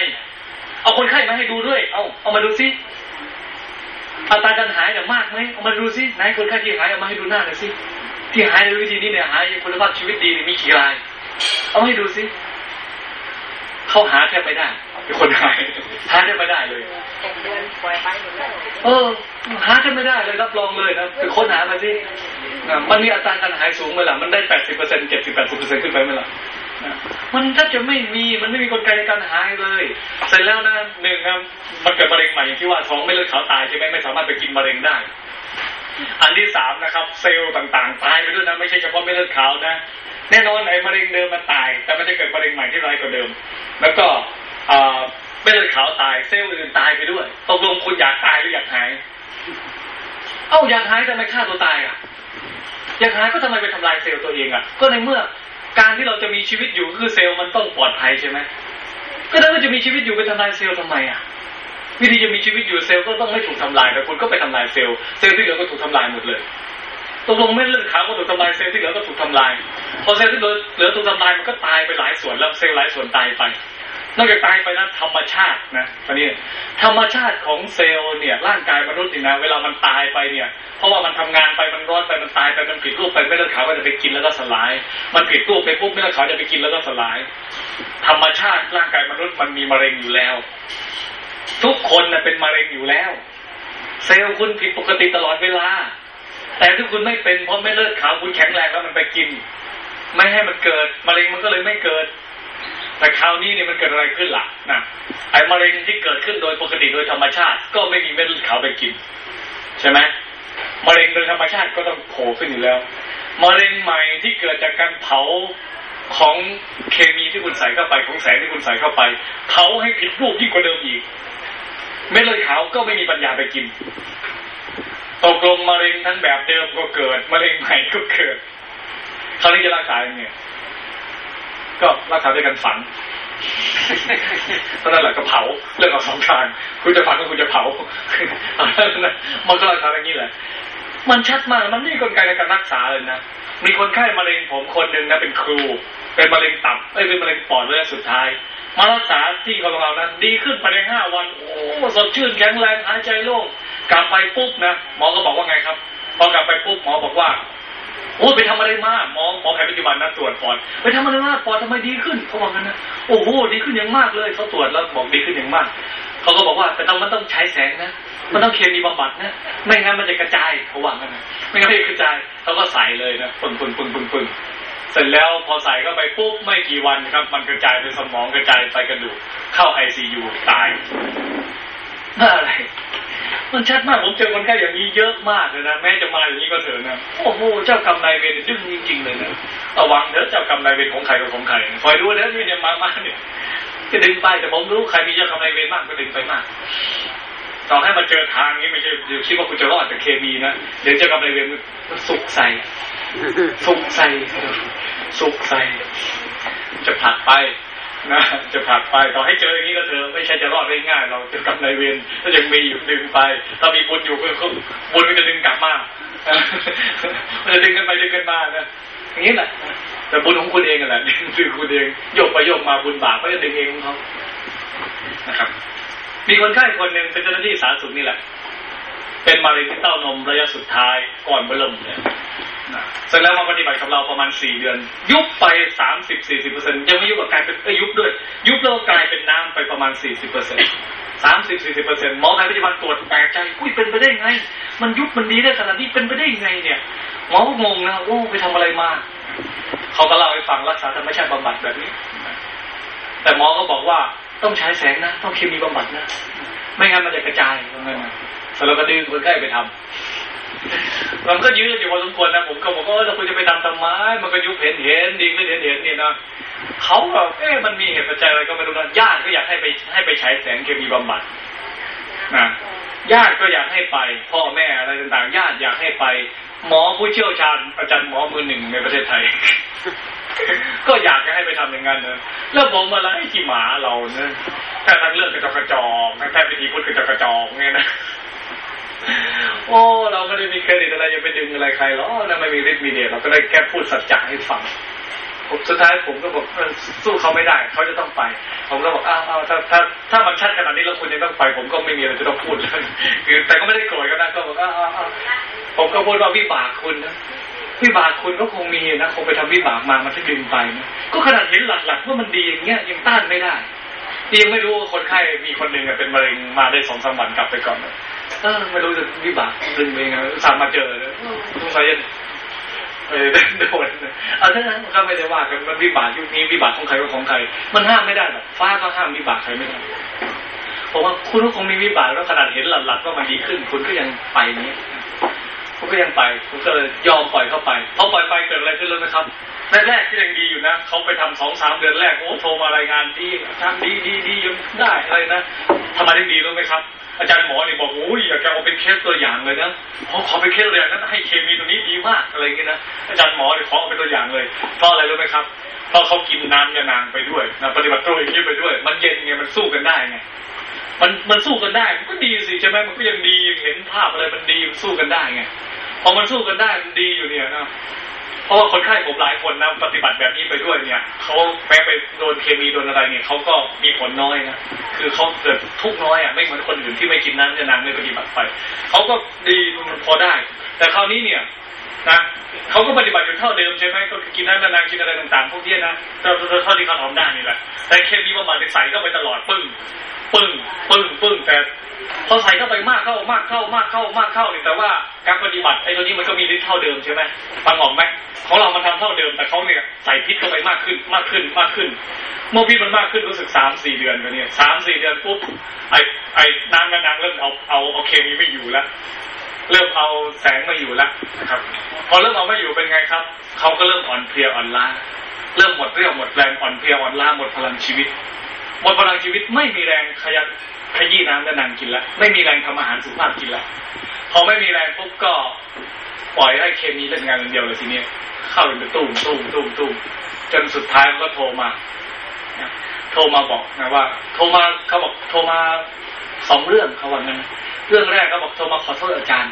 เอาคนไข้มาให้ดูด้วย เอาเอามาดูสิอัตราการหายเนี่ยมากไหมเอามาดูสิไหนคนไข้ที่หายเอามาให้ดูหน้าหน่อยสิที่หายในวิธีนี้เนี่ยหายคุณภาพชีวิตดีมีกี่ราย เอาให้ดูสิเขาหาแทบไม่ได้ เป็นคนหายหาแทบไม่ได้เลยเออหาแทบไม่ได้เลยรับรองเลยนะไปค้นหามาสิมันมีอัตราการหายสูงไหมล่ะมันได้แปดสิบเปอร์เซ็นต์เจ็ดสิบแปดสิบเปอร์เซ็นต์ขึ้นไปไหมล่ะมันถ้าจะไม่มีมันไม่มีกลไกในการหายเลย เสร็จแล้วนะหนึ่งครับ มันเกิดมะเร็งใหม่อย่างที่ว่าท้องไม่เลือดขาวตายใช่ไหมไม่สามารถไปกินมะเร็งได้ อันที่สามนะครับ เซลล์ต่างๆตายไปด้วยนะไม่ใช่เฉพาะเม็ดเลือดขาวนะแน่นอนไอ้มะเร็งเดิมมันตาย แต่มันจะเกิดมะเร็งใหม่ที่ร้ายกว่าเดิม แล้วก็ เม็ดเลือดขาวตายเซลล์อื่นตายไปด้วยตกลงคุณอยากตายหรืออยากหาย เอ้าอยากหายทำไมฆ่าตัวตายอะ อยากหายก็ทำไมไปทำลายเซลล์ตัวเองอะ ก็ในเมื่อการที่เราจะมีชีวิตอยู่คือเซลล์มันต้องปลอดภัยใช่ไหมก็ถ้าเราจะมีชีวิตอยู่ไปทำลายเซลล์ทำไมอะวิธีจะมีชีวิตอยู่เซลล์ก็ต้องไม่ถูกทำลายแต่คุณก็ไปทำลายเซลล์เซลล์ที่เหลือก็ถูกทำลายหมดเลยตกลงเม็ดเลือดขาวก็ถูกทำลายเซลล์ที่เหลือก็ถูกทำลาย พอเซลล์ที่เหลือถูกทำลายมันก็ตายไปหลายส่วนแล้วเซลล์หลายส่วนตายไป นอกจากตายไปนะธรรมชาตินะตอนนี้ธรรมชาติของเซลล์เนี่ยร่างกายมนุษย์นี่นะเวลามันตายไปเนี่ย เพราะว่ามันทำงานไปมันร้อนไปมันตายไปมันผิดรูปไปเม็ดเลือดขาวก็จะไปกินแล้วก็สลาย มันผิดรูปไปปุ๊บเม็ดเลือดขาวจะไปกินแล้วก็สลาย ธรรมชาติร่างกายมนุษย์มันมีมะเร็งอยู่แล้ว ทุกคนนะเป็นมะเร็งอยู่แล้ว เซลล์คุณผิดปกติตลอดเวลา แต่ถ้าคุณไม่เป็นเพราะไม่เลือดขาวคุณแข็งแรงแล้วมันไปกิน ไม่ให้มันเกิดมะเร็งมันก็เลยไม่เกิด แต่คราวนี้เนี่ยมันเกิดอะไรขึ้นล่ะนะไอ้มะเร็งที่เกิดขึ้นโดยปกติโดยธรรมชาติ ก็ไม่มีเม็ดเลือดขาวไปกิน ใช่ไหมมะเร็งโดยธรรมชาติก็ต้องโผล่ขึ้นอยู่แล้วมะเร็งใหม่ที่เกิดจากการเผาของเคมีที่คุณใส่เข้าไปของแสงที่คุณใส่เข้าไปเผาให้ผิดรูปยิ่งกว่าเดิมอีก เม็ดเลือดขาวก็ไม่มีปัญญาไปกินตกลงมะเร็งทั้งแบบเดิมก็เกิดมะเร็งใหม่ก็เกิดคราวนี้จะรักษาอยังไง ก็รักษาด้วยกันฝันเพราะนั่นแหละก็เผาเรื่องเอาสองทาง คุณจะฝันก็คุณจะเผามันก็รักษาอย่างนี้แหละ มันชัดมากมันนี่กลไกในการรักษาเลยนะมีคนไข้มะเร็งผมคนหนึ่งนะเป็นครู เป็นมะเร็งตับเอ้ยเป็นมะเร็งปอดระยะสุดท้าย มารักษาที่ของเรานั้นดีขึ้นภายในห้าวัน โอ้สดชื่นแข็งแรงหายใจโล่งกลับไปปุ๊บนะหมอก็บอกว่าไงครับพอกลับไปปุ๊บหมอบอกว่า โอ้ไปทำอะไรมาหมอหมอแพทย์ปัจจุบันนะตรวจปอดไปทำอะไรมาปอดทำไมดีขึ้นเขาบอกกันนะโอ้โหดีขึ้นอย่างมากเลยเขาตรวจแล้วบอกดีขึ้นอย่างมากเขาก็บอกว่าแต่ต้องมันต้องใช้แสงนะมันต้องเคมีบำบัดนะไม่งั้นมันจะกระจายเขาว่ากันนะไม่งั้นไม่กระจายเขาก็ใส่เลยนะปึ้งปึ้งปึ้งปึ้งปึ้งเสร็จแล้วพอใส่เข้าไปปุ๊บไม่กี่วันครับ มันกระจายไปสมองกระจายไปกระดูกเข้าไอซียูตาย อะไรมันชัดมากผมเจอคนไข้อย่างนี้เยอะมากเลยนะแม้จะมาอย่างนี้ก็เถอะนะโอ้โหเจ้ากรรมนายเวรดึงจริงๆเลยนะระวังเถอะเจ้ากรรมนายเวรของใครกับของใครคอยดูนะนี่เนี่ยมามาเนี่ยจะดึงไปแต่ผมรู้ใครมีเจ้ากรรมนายเวรมากก็ดึงไปมากต่อให้มาเจอทางนี้ไม่ใช่คิดว่าคุณจะรอดจากเคมีนะเดี๋ยวเจ้ากรรมนายเวรมันสุกใส่สุกใส่สุกใส่จะผลักไป นะจะผลักไปต่อให้เจออย่างนี้ก็เถอะไม่ใช่จะรอดได้ง่ายเราจะกลับในเวรถ้ายังมีอยู่ดึงไป ถ้ามีบุญอยู่ก็บุญมันจะดึงกลับมามันจะดึงกันไปดึงกันมานะอย่างนี้แหละแต่บุญของคุณเองแหละดึงดึงคุณเองโยกไปโยกมาบุญบาปก็จะดึงเองของเขานะครับ มีคนไข้คนหนึ่งเป็นเจ้าหน้าที่สาธารณสุขนี่แหละ เป็นมะเร็งที่เต้านมระยะสุดท้ายก่อนเบิ่มเนี่ยเสร็จแล้วมาปฏิบัติกับเราประมาณสี่เดือน ยุบไปสามสิบสี่สิบเปอร์เซ็นยังไม่ยุบกลายเป็นยุบด้วย ยุบแล้วกลายเป็นน้ำไปประมาณสี่สิบเปอร์เซ็นสามสิบสี่สิบเปอร์เซ็นหมอแพทยปัจจุบันตรวจแปลกใจอุ้ยเป็นไปได้ไง มันยุบมันดีได้ขนาดนี้เป็นไปได้ไงเนี่ยหมอก็งงนะโอ้ไปทำอะไรมาเขาก็เล่าให้ฟังรักษาธรรมชาติบำบัดแบบนี้ แต่หมอก็บอกว่าต้องใช้แสงนะ ต้องเคมีบำบัดนะ ไม่งั้นมันจะกระจายตรงนั้นนะสารกระดึงคนไข้ไปทำมันก็ยืดอยู่พอสมควรนะผมก็บอกว่าเราควรจะไปทำทำไมมันก็ยุบเห็นเห็นดีขึ้นเห็นเห็นนี่นะเขาแบบเอ๊ะมันมีเหตุปัจจัยอะไรก็ไม่รู้นะญาติก็อยากให้ไปให้ไปใช้แสงเคมีบำบัดนะญาติก็อยากให้ไป พ่อแม่อะไรต่างๆญาติอยากให้ไป หมอผู้เชี่ยวชาญอาจารย์หมอมือหนึ่งในประเทศไทย ก็อยากจะให้ไปทำอย่างนั้นนะแล้วผมมาไล่ที่หมาเราเนะถ้าทั้งเรื่องกระจอกกระจอกทั้งแพทย์พิธีพุทธกระจอกกระจอกเนี่ยนะ โอ้เราไม่ได้มีเครดิตอะไรจะไปดึงอะไรใครหรอกนะไม่มีฤทธิ์มีเดชเราก็ได้แค่พูดสัจจะให้ฟังผมสุดท้ายผมก็บอกสู้เขาไม่ได้เขาจะต้องไป ผมก็บอกอ้าวถ้าถ้าถ้ามันชัดขนาดนี้แล้วคุณยังต้องไป ผมก็ไม่มีอะไรจะต้องพูดคือแต่ก็ไม่ได้โกรธกันนะก็บอกอ้าวผมก็พูดว่าวิบากคุณนะวิบากคุณก็คงมีนะคงไปทำวิบากมามันจะดึงไปนะก็ขนาดเห็นหลักๆว่ามันดีอย่างเงี้ยยังต้านไม่ได้ ยังไม่รู้ว่าคนไข้มีคนหนึ่งเป็นมะเร็งมาได้สองสามวันกลับไปก่อนเออไม่รู้จะวิบากดึงเองสามมาเจอเลยสงสัยเออโดนเอาถ้านั้นก็ไม่ได้ว่ากันมันวิบากยุคนี้วิบากของใครก็ของใคร มันห้ามไม่ได้หรอกฟ้าก็ห้ามวิบากใครไม่ได้เพราะว่าคุณก็คงมีวิบากแล้วขนาดเห็นหลักๆว่ามันดีขึ้น คุณก็ยังไปนี้ ก็ยังไปคุณก็เลยยอมปล่อยเข้าไปพอปล่อยไปเกิดอะไรขึ้นรู้ไหมครับแรกๆที่ยังดีอยู่นะเขาไปทำสองสามเดือนแรกโอ้โทรมารายงานดีทำดีดีดียังได้อะไรนะทำไมถึงดีรู้ไหมครับ อาจารย์หมอเนี่ยบอกโอ้ยอยากจะเอาเป็นเคสตัวอย่างเลยนะขอขอเป็นเคสตัวอย่างนั้นให้เคมีตัวนี้ดีมากอะไรเงี้ยนะอาจารย์หมอเนี่ยขอเอาเป็นตัวอย่างเลยเพราะอะไรรู้ไหมครับเพราะเขากินน้ำยานางไปด้วยนะปฏิบัติตัวอย่างนี้ไปด้วย มันเย็นไงมันสู้กันได้ไงมันมันสู้กันได้มันก็ดีสิใช่ไหมมันก็ยังดียังเห็นภาพอะไรมันดีมันสู้กันได้ไง พอมันสู้กันได้มันดีอยู่เนี่ยนะเพราะว่าคนไข้ผมหลายคนนะปฏิบัติแบบนี้ไปด้วยเนี่ยเขาแม้ไปโดนเคมีโดนอะไรเนี่ยเขาก็มีผลน้อยนะคือเขาเกิดทุกน้อยอะไม่เหมือนคนอื่นที่ไม่กินน้ำจะนางไม่ปฏิบัติไปเขาก็ดีมันพอได้ แต่คราวนี้เนี่ย นะเขาก็ปฏิบัติอยู่เท่าเดิมใช่ไหมก็กินน้ำนานกินอะไรต่างๆพวกนี้นะเท่าที่เขาทำได้นี่แหละแต่เคมีบำบัดใส่เข้าไปตลอดปึ้งปึ้งปึ้งปึ้งแต่พอใส่เข้าไปมากเข้ามากเข้ามากเข้ามากเข้าเนี่ยแต่ว่าการปฏิบัติไอ้ตัวนี้มันก็มีฤทธิ์เท่าเดิมใช่ไหมฟังออกไหมของเรามันทำเท่าเดิม แต่เขาเนี่ยใส่พิษเข้าไปมากขึ้นมากขึ้นมากขึ้น เมื่อพิษมันมากขึ้นรู้สึกสามสี่เดือนกันเนี่ยสามสี่เดือนปุ๊บไอ้ไอ้น้ำกระนังเริ่มเอาเอาเอาเคมีไม่อยู่แล้ว เริ่มเอาแสงไม่อยู่แล้วนะครับ พอเริ่มเอาไม่อยู่เป็นไงครับเขาก็เริ่มอ่อนเพลียอ่อนล้าเริ่มหมดเรี่ยวหมดแรงอ่อนเพลียอ่อนล้าหมดพลังชีวิต หมดพลังชีวิตไม่มีแรงขยันขยี้น้ำและนางกินละไม่มีแรงทำอาหารสุขภาพกินละพอไม่มีแรงปุ๊บก็ปล่อยให้เคมีเล่นงานอย่างเดียวเลยทีนี้เข้าไปตุ้มตุ้มตุ้มตุ้มจนสุดท้ายก็โทรมาโทรมาบอกนะว่า โทรมาเขาบอกโทรมาสองเรื่องเขาว่างั้น เรื่องแรกเขาบอกโทรมาขอโทษอาจารย์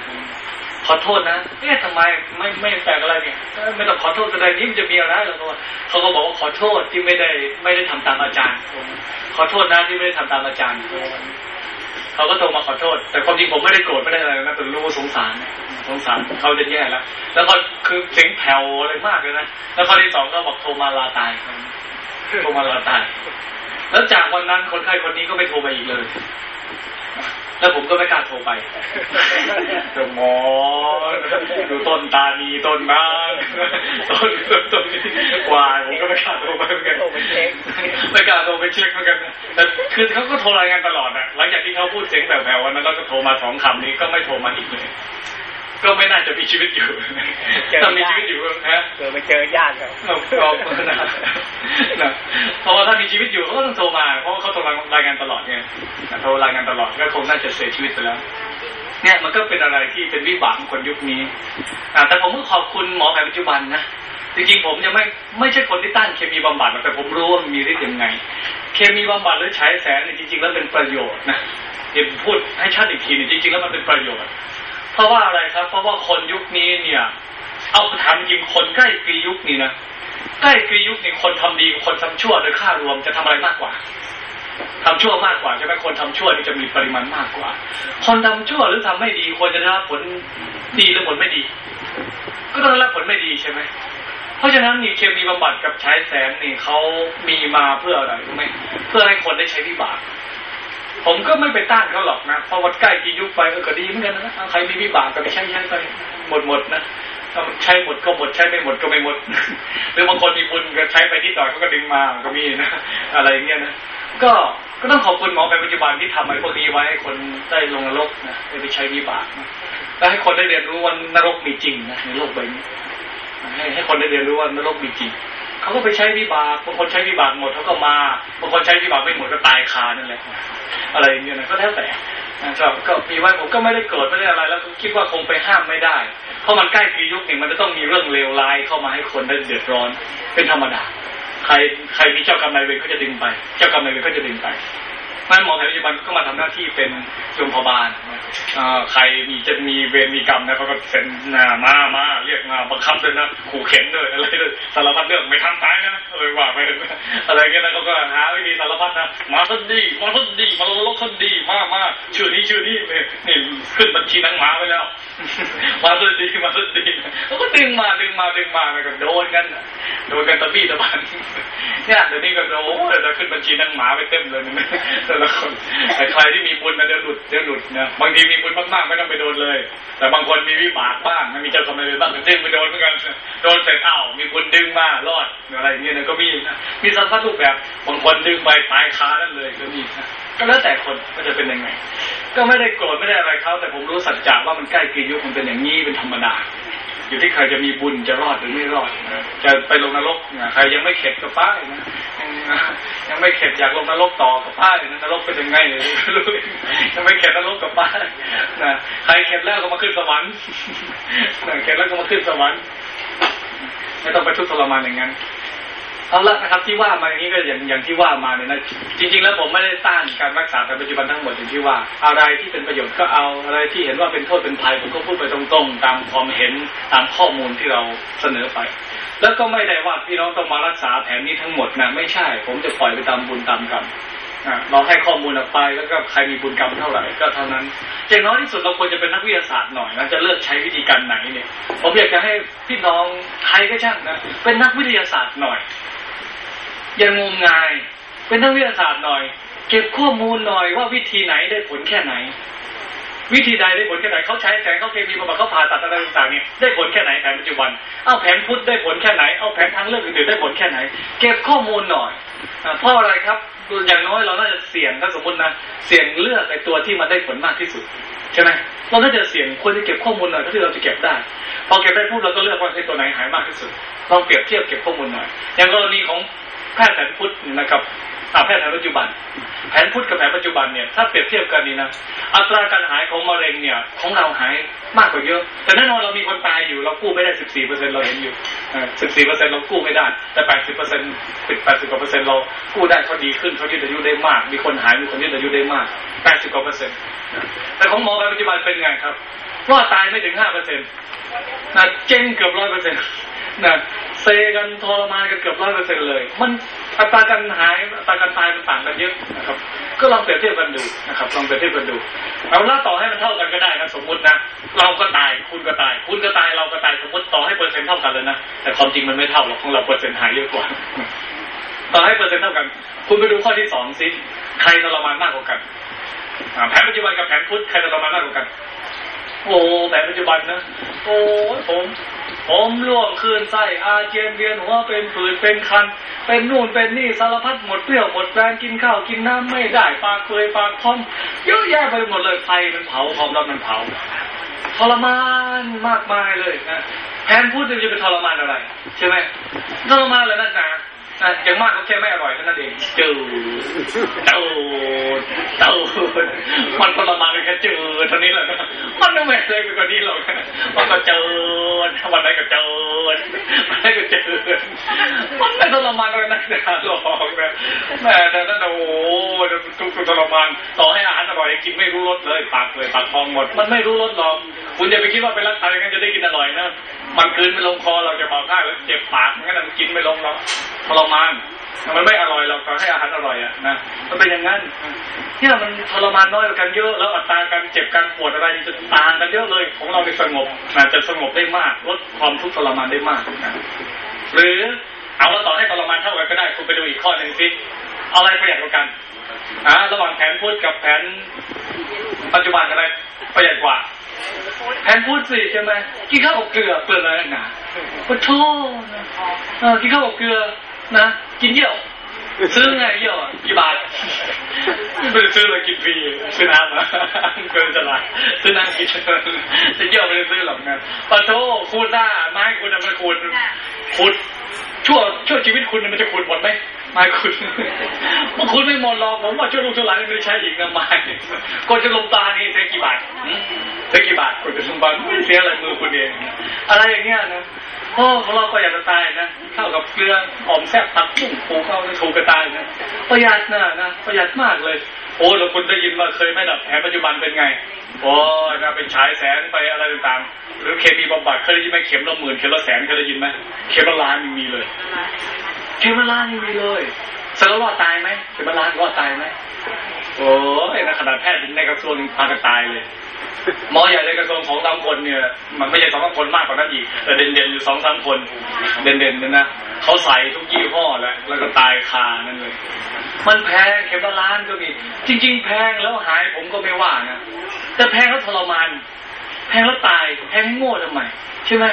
ขอโทษนะเอ๊ะทำไมไม่ไม่แปลกอะไรเนี่ยไม่ต้องขอโทษอะไรนี้มันจะมีอะไรหรอกเขาก็บอกว่าขอโทษที่ไม่ได้ไม่ได้ทำตามอาจารย์ ขอโทษนะที่ไม่ได้ทำตามอาจารย์เขาก็โทรมาขอโทษ แต่ความจริงผมไม่ได้โกรธไม่ได้อะไรนะแต่รู้สงสาร สงสารเขาจะแย่แล้ว แล้วก็คือเสียงแผ่วอะไรมากเลยนะแล้วข้อที่สองก็บอกโทรมาลาตายโทรมาลาตาย แล้วจากวันนั้นคนไข้คนนี้ก็ไม่โทรมาอีกเลย แล้วผมก็ไม่กล้าโทรไปจะหมอดูต้นตานีต้นน้ำต้นต้นนี้วายผมก็ไม่กล้าโทรไปเหมือนกันไม่กล้าโทรไปเช็คเหมือนกันแต่คือเขาก็โทรรายงานตลอดอะหลังจากที่เขาพูดเสียงแผ่วๆวันนั้นเราก็โทรมาสองคำนี้ก็ไม่โทรมาอีกเลย ก็ไม่น่าจะมีชีวิตอยู่ถ้ามีชีวิตอยู่นะเกิดไปเจอญาติเขานะเพราะว่าถ้ามีชีวิตอยู่เขาก็ต้องโทรมา เพราะเขาโทรรายงานตลอดไงโทรรายงานตลอดก็คงน่าจะเสียชีวิตไปแล้ว เนี่ยมันก็เป็นอะไรที่เป็นวิบากของคนยุคนี้แต่ผมก็ขอบคุณหมอแผนปัจจุบันนะจริงๆผมยังไม่ไม่ใช่คนที่ต้านเคมีบำบัดแต่ผมรู้ว่ามีฤทธิ์ยังไง เคมีบำบัดหรือใช้แสงเนี่ยจริง ๆ แล้วเป็นประโยชน์นะเดี๋ยวพูดให้ชัดอีกทีนึงจริงๆแล้วมันเป็นประโยชน์ เพราะว่าอะไรครับ เพราะว่าคนยุคนี้เนี่ย เอาถามจริงคนใกล้ปียุคนี้นะใกล้ปียุคนี้คนทำดีคนทำชั่วโดยค่ารวมจะทำอะไรมากกว่าทำชั่วมากกว่าใช่ไหมคนทำชั่วนี่จะมีปริมาณมากกว่า คนทำชั่วหรือทำไม่ดีควรจะได้รับผลดีหรือผลไม่ดี ก็ต้องได้รับผลไม่ดีใช่ไหมเพราะฉะนั้นนี่เคมีบำบัดกับใช้แสงนี่เขามีมาเพื่ออะไรรู้ไหมเพื่อให้คนได้ใช้วิบาก ผมก็ไม่ไปต้านเขาหรอกนะเพราะวัดใกล้กี่ยุคไปก็ดีเหมือนกันนะใครมีวิบากก็ไปใช้ใช้ไปหมดหมดนะใช้หมดก็หมดใช้ไม่หมดก็ไม่หมด หรือบางคนมีบุญก็ใช้ไปที่ต่อเขาก็ดึงมาก็มีนะอะไรเงี้ยนะก็ก็ต้องขอบคุณหมอไปปัจจุบันที่ทำไอ้พวกนี้ไว้ให้คนได้ลงนรกนะได้ไปใช้วิบากนะและให้คนได้เรียนรู้ว่านรกมีจริงนะในโลกใบนี้ให้ให้คนได้เรียนรู้ว่านรกมีจริง เขาก็ไปใช้วิบากบางคนใช้วิบากหมดเขาก็มาบางคนใช้วิบากไม่หมดก็ตายคานั่นแหละ อะไรอย่างเงี้ยนะก็แล้วแต่นะครับก็มีไว้ผมก็ไม่ได้โกรธไม่ได้อะไรแล้วคิดว่าคงไปห้ามไม่ได้ เพราะมันใกล้ปียุคนี่มันจะต้องมีเรื่องเลวร้ายเข้ามาให้คนได้เดือดร้อนเป็นธรรมดา ใครใครมีเจ้ากรรมนายเวรเขาจะดึงไป เจ้ากรรมนายเวรเขาจะดึงไป นั่นหมอแผนปัจจุบันก็มาทำหน้าที่เป็นโรงพยาบาลใครมีจะมีเวรมีกรรมนะเขาก็เซ็นนามามาเรียกมาบังคับเลยนะขู่เข็นเลยอะไรเลยสารพัดเรื่องไม่ทำตายนะอะไรว่าไปอะไรเงี้ยนะเขาก็หาวิธีสารพัดนะมาสักดีมาสักดีมาลดสักดีมามาชื่อนี้ชื่อนี้นี่ขึ้นบัญชีนังหมาไปแล้ว มาสักดีมาสักดีเขาก็ดึงมาดึงมาดึงมาแล้วก็โดนกันโดนกันตะบี้ตะบันเนี่ยเดี๋ยวนี้ก็โอ้เดี๋ยวขึ้นบัญชีนังหมาไปเต็มเลยนะแต่ละคนแต่ใครที่มีบุญนะเดี๋ยวหลุดเดี๋ยวหลุดนะบางทีมีบุญมากๆไม่ต้องไปโดนเลย แต่บางคนมีวิบากบ้างมีเจ้ากรรมนายเวรบ้างดึงไปโดนเหมือนกันโดนเสร็จอ้ามีบุญดึงมารอดอะไรเงี้ยนะก็มีนะมีสัมพัทรูปแบบบางคนดึงไปตายคานั่นเลยก็มีนะก็แล้วแต่คนก็จะเป็นยังไง ก็ไม่ได้โกรธไม่ได้อะไรเขาแต่ผมรู้สัจจะว่ามันใกล้กินยุคมันเป็นอย่างนี้เป็นธรรมดา อยู่ที่ใครจะมีบุญจะรอดหรือไม่รอดจะไปลงนรกใครยังไม่เข็ดก็ป้ายนะยังไม่เข็ดอยากลงนรกต่อกับป้ายนะนรกเป็นยังไงเลยยังไม่เข็ดนรกกับป้ายนะใครเข็ดแล้วก็มาขึ้นสวรรค์เข็ดแล้วก็มาขึ้นสวรรค์ไม่ต้องไปทุกข์ทรมานอย่างนั้น เอาละนะครับที่ว่ามาอย่างนี้ก็อย่างอย่างที่ว่ามาเนี่ยนะจริง ๆ แล้วผมไม่ได้ต้านการรักษาในปัจจุบันทั้งหมดอย่างที่ว่า อะไรที่เป็นประโยชน์ก็เอาอะไรที่เห็นว่าเป็นโทษเป็นภัยผมก็พูดไปตรงๆ ตามความเห็นตามข้อมูลที่เราเสนอไป แล้วก็ไม่ได้ว่าพี่น้องต้องมารักษาแผนนี้ทั้งหมดนะไม่ใช่ ผมจะปล่อยไปตามบุญตามกรรมเราให้ข้อมูลออกไปแล้วก็ใครมีบุญกรรมเท่าไหร่ก็เท่านั้นอย่างน้อยที่สุดเราควรจะเป็นนักวิทยาศาสตร์หน่อยนะจะเลือกใช้วิธีการไหนเนี่ย ผมอยากจะให้พี่น้องใครก็ช่างนะเป็นนักวิทยาศาสตร์หน่อย อย่างงมงายเป็นนักวิทยาศาสตร์หน่อย เก็บข้อมูลหน่อยว่าวิธีไหนได้ผลแค่ไหน วิธีใดได้ผลแค่ไหนเขาใช้แสงเขาเคมีบำบัดเขาผ่าตัดอะไรต่างๆเนี่ยได้ผลแค่ไหนแผนปัจจุบันเอาแผนพุทธได้ผลแค่ไหนเอาแผนทางเลือกอื่นๆได้ผลแค่ไหน เก็บข้อมูลหน่อยเพราะอะไรครับอย่างน้อยเราน่าจะเสี่ยงถ้าสมมตินะเสี่ยงเลือกไอ้ตัวที่มันได้ผลมากที่สุดใช่ไหมเราถ้าจะเสี่ยงควรจะเก็บข้อมูลหน่อยถ้าที่เราจะเก็บได้ พอเก็บได้พูดเราก็เลือกว่าไอ้ตัวไหนหายมากที่สุดลองเปรียบเทียบเก็บข้อมูลหน่อย อย่างกรณีของ แพทย์แผนพุทธนะครับแพทย์แผนปัจจุบัน แผนพุทธกับแผนปัจจุบันเนี่ยถ้าเปรียบเทียบกันนี่นะอัตราการหายของมะเร็งเนี่ยของเราหายมากกว่าเยอะ แต่แน่นอนเรามีคนตายอยู่เรากู้ไม่ได้สิบสี่เปอร์เซ็นเราเห็นอยู่สิบสี่เปอร์เซ็นเรากู้ไม่ได้ แต่แปดสิบเปอร์เซ็นต์ปิดแปดสิบกว่าเปอร์เซ็นต์เรากู้ได้เขาดีขึ้นเขายืดอายุได้มาก มีคนหายมีคนยืดอายุได้มากแปดสิบกว่าเปอร์เซ็นต์แต่ของหมอแผนปัจจุบันเป็นไงครับว่าตายไม่ถึงห้าเปอร์เซ็นต์นะเจ๊งเกือบร้อยเปอร์เซ็นต์ นะเซกันทรมานกันเกือบร้อยเปอร์เซ็นต์เลย มันอัตราการหายอัตราการตายมันต่างกันเยอะนะครับ ก็ลองเปรียบเทียบกันดูนะครับ ลองเปรียบเทียบกันดูเอาละต่อให้มันเท่ากันก็ได้นะสมมุตินะเราก็ตายคุณก็ตาย คุณก็ตายเราก็ตายสมมติต่อให้เปอร์เซ็นต์เท่ากันเลยนะแต่ความจริงมันไม่เท่าหรอกของเราเปอร์เซ็นต์หายเยอะกว่า ต่อให้เปอร์เซ็นต์เท่ากัน คุณไปดูข้อที่สองสิใครทรมานมากกว่ากันแผนปัจจุบันกับแผนพุทธใครทรมานมากกว่ากัน โอ้แผนปัจจุบันนะโอ้ผม ผมร่วงคืนไส้อาเจียนเวียนหัวเป็นผืนเป็นคัน เป็นนู่นเป็นนี่สารพัดหมดเปรี้ยวหมดแรงกินข้าวกินน้ำไม่ได้ปากเคยปากพองเยอะแยะไปหมดเลยไฟมันเผาความร้อนมันเผาทรมานมากมายเลยนะแทนพูดจะเป็นทรมานอะไร ใช่ไหมทรมานเลยนักหนา อย่างมากก็แค่ไม่อร่อยเท่านั้นเองจืดเจ้าเจ้ามันทรมานแค่จืดเท่านี้แหละมันไม่เลยไปกว่านี้หรอกมันก็จืดวันไหนก็จืดวันไหนก็จืดมันไม่ทรมานเลยนักหรอกนะแม่แต่นั่นโอ้ทุกทุกทรมานต่อให้อาหารอร่อยกินไม่รู้รสเลยปากเลยปากพองหมด มันไม่รู้รสหรอกคุณอย่าไปคิดว่าเป็นรักษาอย่างนั้นจะได้กินอร่อยนะมันคืนไม่ลงคอเราจะบอกได้แล้วเจ็บปากงั้นมันกินไม่ลงหรอกทรมานมันไม่อร่อยเราก็ให้อาหารอร่อยอะนะมันเป็นอย่างนั้นเนี่ยมันทรมานน้อยกันเยอะแล้วอัตราการเจ็บการปวดอะไรจะต่างกันเยอะเลย ของเราในสงบนะจะสงบได้มากลดความทุกข์ทรมานได้มากนะหรือเอาแล้วต่อให้ทรมานเท่ากันก็ได้คุณไปดูอีกข้อหนึ่งสิอะไรประหยัดกว่ากันอ่าระหว่างแผนพุทธกับแผนปัจจุบันอะไรประหยัดกว่าแผนพูดสิใช่ไหมกินข้าวกับเกลือเปลือกอะไรหนาโอ้โหกินข้าวกับเกลือ นะกินเยี่ยวซื้อไงเยี่ยวกี่บาทไม่ได้ซื้อเลยกินฟรีซื้อน้ำอะเกินจะละซื้อน้ำกินจะเยี่ยวไม่ได้ซื้อหรอกนะปะโทคูณหน้าไม้คุณมันคูณคูดชั่วชั่วชีวิตคุณมันจะคูณหมดไหม ไม้คุณมันคุณไม่หมดหรอกผมว่าช่วยลูกช่วยหลานไม่ใช่อีกนะไม้ก็จะลงตานี่เสียกี่บาทเสียกี่บาทคุณจะลงตาไม่เสียอะไรมือคุณเองอะไรอย่างเงี้ยนะโอ้ของเราประหยัดจะตายนะเข้ากับเกลือหอมแซ่บผักบุ้งปูเข้าถูกกระตายนะประหยัดนะนะประหยัดมากเลย โอ้แล้วคุณได้ยินว่าเคยไหมดับแผนปัจจุบันเป็นไงโอ้นะเป็นฉายแสงไปอะไรต่างๆหรือเคมีบำบัดเคยได้ยินไหมเข็มละหมื่นเข็มละแสนเคยได้ยินไหมเข็มละล้านยังมีเลย เขมละล้านยังมีเลยสารรอดตายไหมเขมละล้านรอดตายไหมโอ้ยนะขนาดแพทย์ในกระทรวงพากันตายเลยหมอใหญ่ในกระทรวงสองสามคนเนี่ย มันไม่ใช่สองสามคนมากกว่านั้นอีกแต่เด่นๆอยู่สองสามคน เด่นๆนั่นนะเขาใส่ทุกยี่ห้อแล้วแล้วก็ตายคานั่นเลย มันแพงเข็มละล้านก็มี จริง ๆ แพงแล้วหายผมก็ไม่ว่านะแต่แพงแล้วทรมาน แพงแล้วตายแพงโง่ทำไมใช่ไหม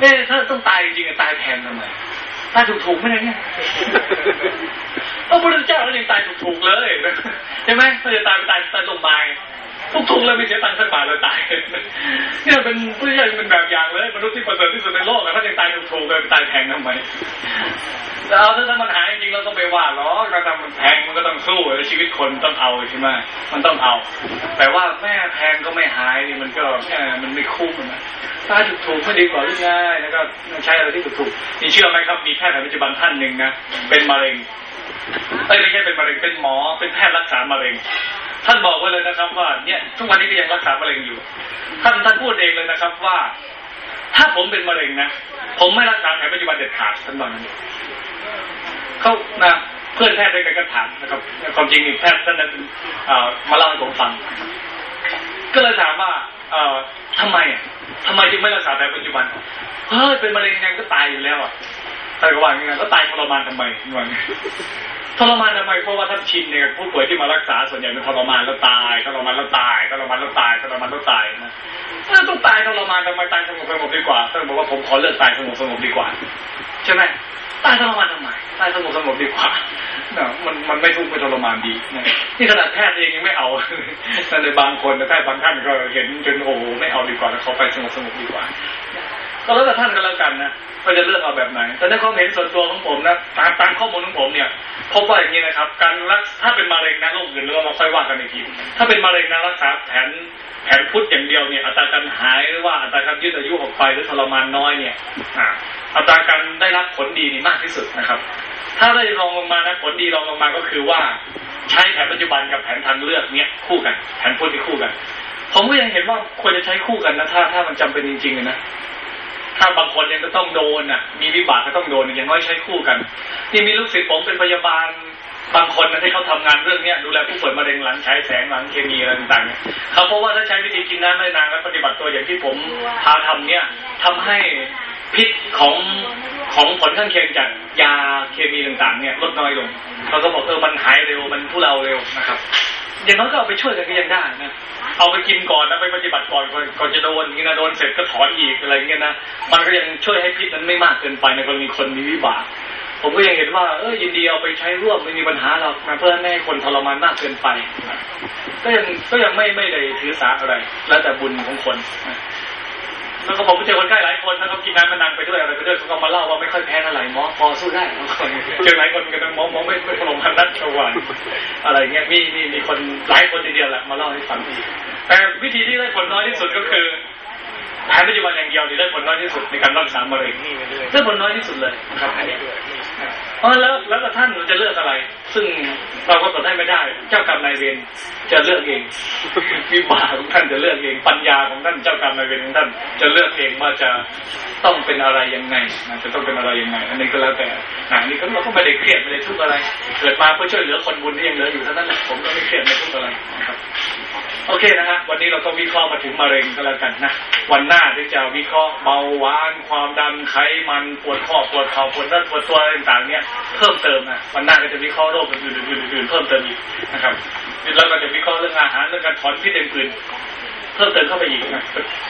เอ๊ะถ้าต้องตายจริงๆตายแพงทำไม ตายถูกๆไม่ได้เนี่ยพระพุทธเจ้าเขายังตายถูกๆเลยใช่ไหมเขาจะตายไปตายตายลงมา ทุกๆเลยไม่เสียตังค์สักบาทเลยตายเนี่ยเป็นผู้ใหญ่เป็นแบบอย่างเลยมนุษย์ที่ประเสริฐที่สุดในโลกเขายังตายถูกๆเลยตายแพงทำไมเอาถ้ามันหายจริงเราต้องไปว่าหรอกาทำมันแพงมันก็ต้องสู้ชีวิตคนต้องเอาใช่ไหมมันต้องเอา แต่ว่าแม่แพงก็ไม่หายนี่มันก็แค่มันไม่คุ้มนะตายถูกๆไม่ดีกว่าหรือไงแล้วก็ใช้อะไรที่ถูกๆนี่เชื่อไหมครับมีแพทย์ในปัจจุบันท่านหนึ่งนะเป็นมะเร็ง ไม่ใช่เป็นมะเร็งเป็นหมอเป็นแพทย์รักษามะเร็ง ท่านบอกไว้เลยนะครับ ว่าเนี่ยทุกวันนี้ก็ยังรักษามะเร็งอยู่ ท่านท่านพูดเองเลยนะครับว่า ถ้าผมเป็นมะเร็งนะผมไม่รักษาแผนปัจจุบันเด็ดขาดท่านบอกนั้นเขานะเพื่อนแพทย์ด้วยกันก็ถามนะครับความจริงนี่แพทย์ท่านนั้นมาเล่าให้ผมฟัง ก็เลยถามว่าเอ่อทำไมอะทำไมจึงไม่รักษาแผนปัจจุบันเฮ้ยเป็นมะเร็งยังก็ตายอยู่แล้วอะ แต่ก็ว่าอย่างนั้นก็ตายทรมานทำไมว่าทรมานทำไมเพราะว่าท่านชินเนี่ยผู้ป่วยที่มารักษาส่วนใหญ่เป็นทรมานแล้วตายทรมานแล้วตายทรมานแล้วตายทรมานแล้วตายนะถ้าต้องตายทรมานทำไมตายสงบสงบดีกว่าท่านบอกว่าผมขอเลิกตายสงบสงบดีกว่าใช่ไหมตายทรมานทำไมตายสงบสงบดีกว่าเนาะมันมันไม่ทุกข์ไม่ทรมานดีนะนี่ขนาดแพทย์เองยังไม่เอาแต่ในบางคนแพทย์บางท่านก็เห็นจนโอ้โหไม่เอาดีกว่าแล้วเขาไปสงบสงบดีกว่า ก็แล้วแต่ท่านก็แล้วกันนะก็จะเลือกเอาแบบไหน แต่ในความเห็นส่วนตัวของผมนะตามตามข้อมูลของผมเนี่ยพบว่าอย่างนี้นะครับ การรักถ้าเป็นมะเร็งนะโรคอื่นเรื่องเราค่อยว่ากันอีกทีถ้าเป็นมะเร็งนะรักษาแผนแผนพุทธอย่างเดียวเนี่ยอัตราการหายหรือว่าอัตราการยืดอายุออกไปหรือทรมานน้อยเนี่ยอัตราการได้รับผลดีนี่มากที่สุดนะครับ ถ้าได้รองลงมานะผลดีรองลงมาก็คือว่า ใช้แผนปัจจุบันกับแผนทางเลือกเนี่ยคู่กัน แผนพุทธที่คู่กัน ผมก็ยังเห็นว่าควรจะใช้คู่กันนะถ้าถ้ามันจำเป็นจริงๆนะ ถ้าบางคนยังก็ต้องโดนอะ มีวิบากก็ต้องโดนอย่างน้อยใช้คู่กัน นี่มีลูกศิษย์ผมเป็นพยาบาล บางคนนะที่เขาทำงานเรื่องเนี้ยดูแลผู้ป่วยมะเร็งหลังใช้แสงหลังเคมีอะไรต่างๆเนี่ยเขาเพราะว่าถ้าใช้วิธีกินน้ำได้นานและปฏิบัติตัวอย่างที่ผมพาทำเนี่ยทำให้พิษของของผลข้างเคียงจากยาเคมีต่างๆ เนี่ยลดน้อยลงเขาก็บอกเออมันหายเร็วมันทุเลาเร็วนะครับอย่างน้อยก็เอาไปช่วยกันก็ยังได้นะ เอาไปกินก่อนนะไปปฏิบัติก่อนก่อนจะโดนอย่างนี้นะโดนเสร็จก็ถอนอีกอะไรเงี้ยนะ มันก็ยังช่วยให้พิษนั้นไม่มากเกินไปในกรณีคนมีวิบาก ผมก็ยังเห็นว่าเออยินดีเอาไปใช้ร่วมไม่มีปัญหาหรอกนะเพื่อไม่ให้คนทรมานมากเกินไป ก็ยังก็ยังไม่ไม่ได้ถือสาอะไร แล้วแต่บุญของคนแล้วก็ผมเจอคนไข้หลายคนนะเขากินน้ำมันนังไปด้วยอะไรไปด้วยเขาก็มาเล่าว่าไม่ค่อยแพ้เท่าไรหมอพอสู้ได้เจอหลายคนกันหมอหมอไม่ไม่ลงพันนัดชวานอะไรเงี้ยมีมีมีคนหลายคนทีเดียวแหละมาเล่าให้ฟังอีกแต่วิธีที่ได้ผลน้อยที่สุดก็คือ แผนปัจจุบันอย่างเดียวที่ได้ผลน้อยที่สุดในการรักษามะเร็งได้ผลน้อยที่สุดเลยครับอันนี้เพราะแล้วแล้วท่านจะเลือกอะไร ซึ่งเราก็ตอบได้ไม่ได้ เจ้ากรรมนายเวรจะเลือกเองวิบากของท่านจะเลือกเองปัญญาของท่านเจ้ากรรมนายเวรของท่าน จะเลือกเองว่าจะต้องเป็นอะไรยังไงจะต้องเป็นอะไรยังไง อันนี้ก็แล้วแต่อันนี้ก็เราก็ไม่ได้เครียดไม่ได้ทุกข์อะไร เกิดมาเพื่อช่วยเหลือคนบุญที่ยังเหลืออยู่เท่านั้นแหละผมก็ไม่เครียดไม่ทุกข์อะไรนะครับ โอเคนะฮะวันนี้เราก็วิเคราะห์มาถึงมะเร็งก็แล้วกันนะ วันหน้าที่จะวิเคราะห์เบาหวาน ความดันไขมันปวดข้อปวดเข่าปวดรัดปวดตัวอะไรต่างๆ เนี่ยเพิ่มเติมนะวันหน้าก็จะวิเคราะห์โรคอื่นๆอื่นๆเพิ่มเติมอีกนะครับแล้วก็จะวิเคราะห์เรื่องอาหารเรื่องการถอนพิษอื่นๆ เพิ่มเติมเข้าไปอีกนะ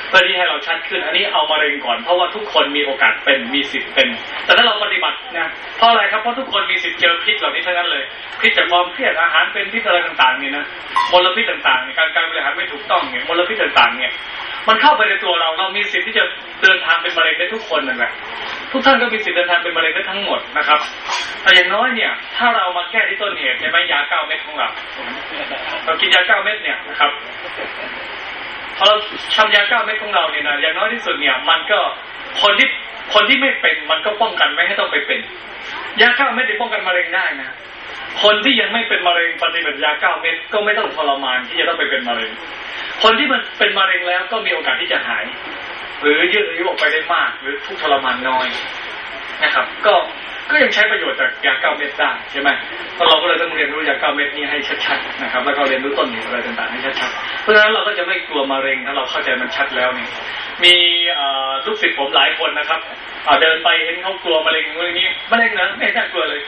เพื่อที่ให้เราชัดขึ้น อันนี้เอามะเร็งก่อนเพราะว่าทุกคนมีโอกาสเป็นมีสิทธิ์เป็น แต่ถ้าเราปฏิบัตินะเพราะอะไรครับเพราะทุกคนมีสิทธิ์เจอพิษเหล่านี้ทั้งนั้นเลยพิษจากความเครียดอาหารเป็นพิษอะไรต่างๆนี่นะมลพิษต่างๆการการบริหารไม่ถูกต้องเนี่ยมลพิษต่างๆเนี่ยมันเข้าไปในตัวเราเรามีสิทธิ์ที่จะเดินทางเป็นมะเร็งได้ทุกคนนั่นแหละทุกท่านก็มีสิทธิ์เดินทางเป็นมะเร็งได้ทั้งหมดนะครับแต่อย่างน้อยเนี่ย ถ้าเรามาแก้ที่ต้นเหตุใช่ไหมยาเก้าเม็ดของเราเรากินยาเก้าเม็ดเนี่ยนะครับ พอเราทำยาเก้าเม็ดของเราเนี่ยนะอย่างน้อยที่สุดเนี่ย มันก็คนที่คนที่ไม่เป็นมันก็ป้องกันไม่ให้ต้องไปเป็น ยาเก้าเม็ดที่ป้องกันมะเร็งได้นะคนที่ยังไม่เป็นมะเร็งปฏิบัติยาเก้าเม็ดก็ไม่ต้องทรมานที่จะต้องไปเป็นมะเร็ง คนที่มันเป็นมะเร็งแล้วก็มีโอกาสที่จะหาย หรือยืดอายุออกไปได้มาก หรือทุกทรมานน้อยนะครับ ก็ ก็ยังใช้ประโยชน์จากยาเก้าเม็ดได้ใช่ไหมเราก็เลยต้องเรียนรู้ยาเก้าเม็ดนี้ให้ชัดๆนะครับ แล้วก็เรียนรู้ต้นเหตุอะไรต่างๆให้ชัดๆ เพราะฉะนั้นเราก็จะไม่กลัวมะเร็งถ้าเราเข้าใจมันชัดแล้วนี่มีลูกศิษย์ผมหลายคนนะครับเดินไปเห็นเขากลัวมะเร็งเรื่องนี้มะเร็งนะไม่น่ากลัวเลย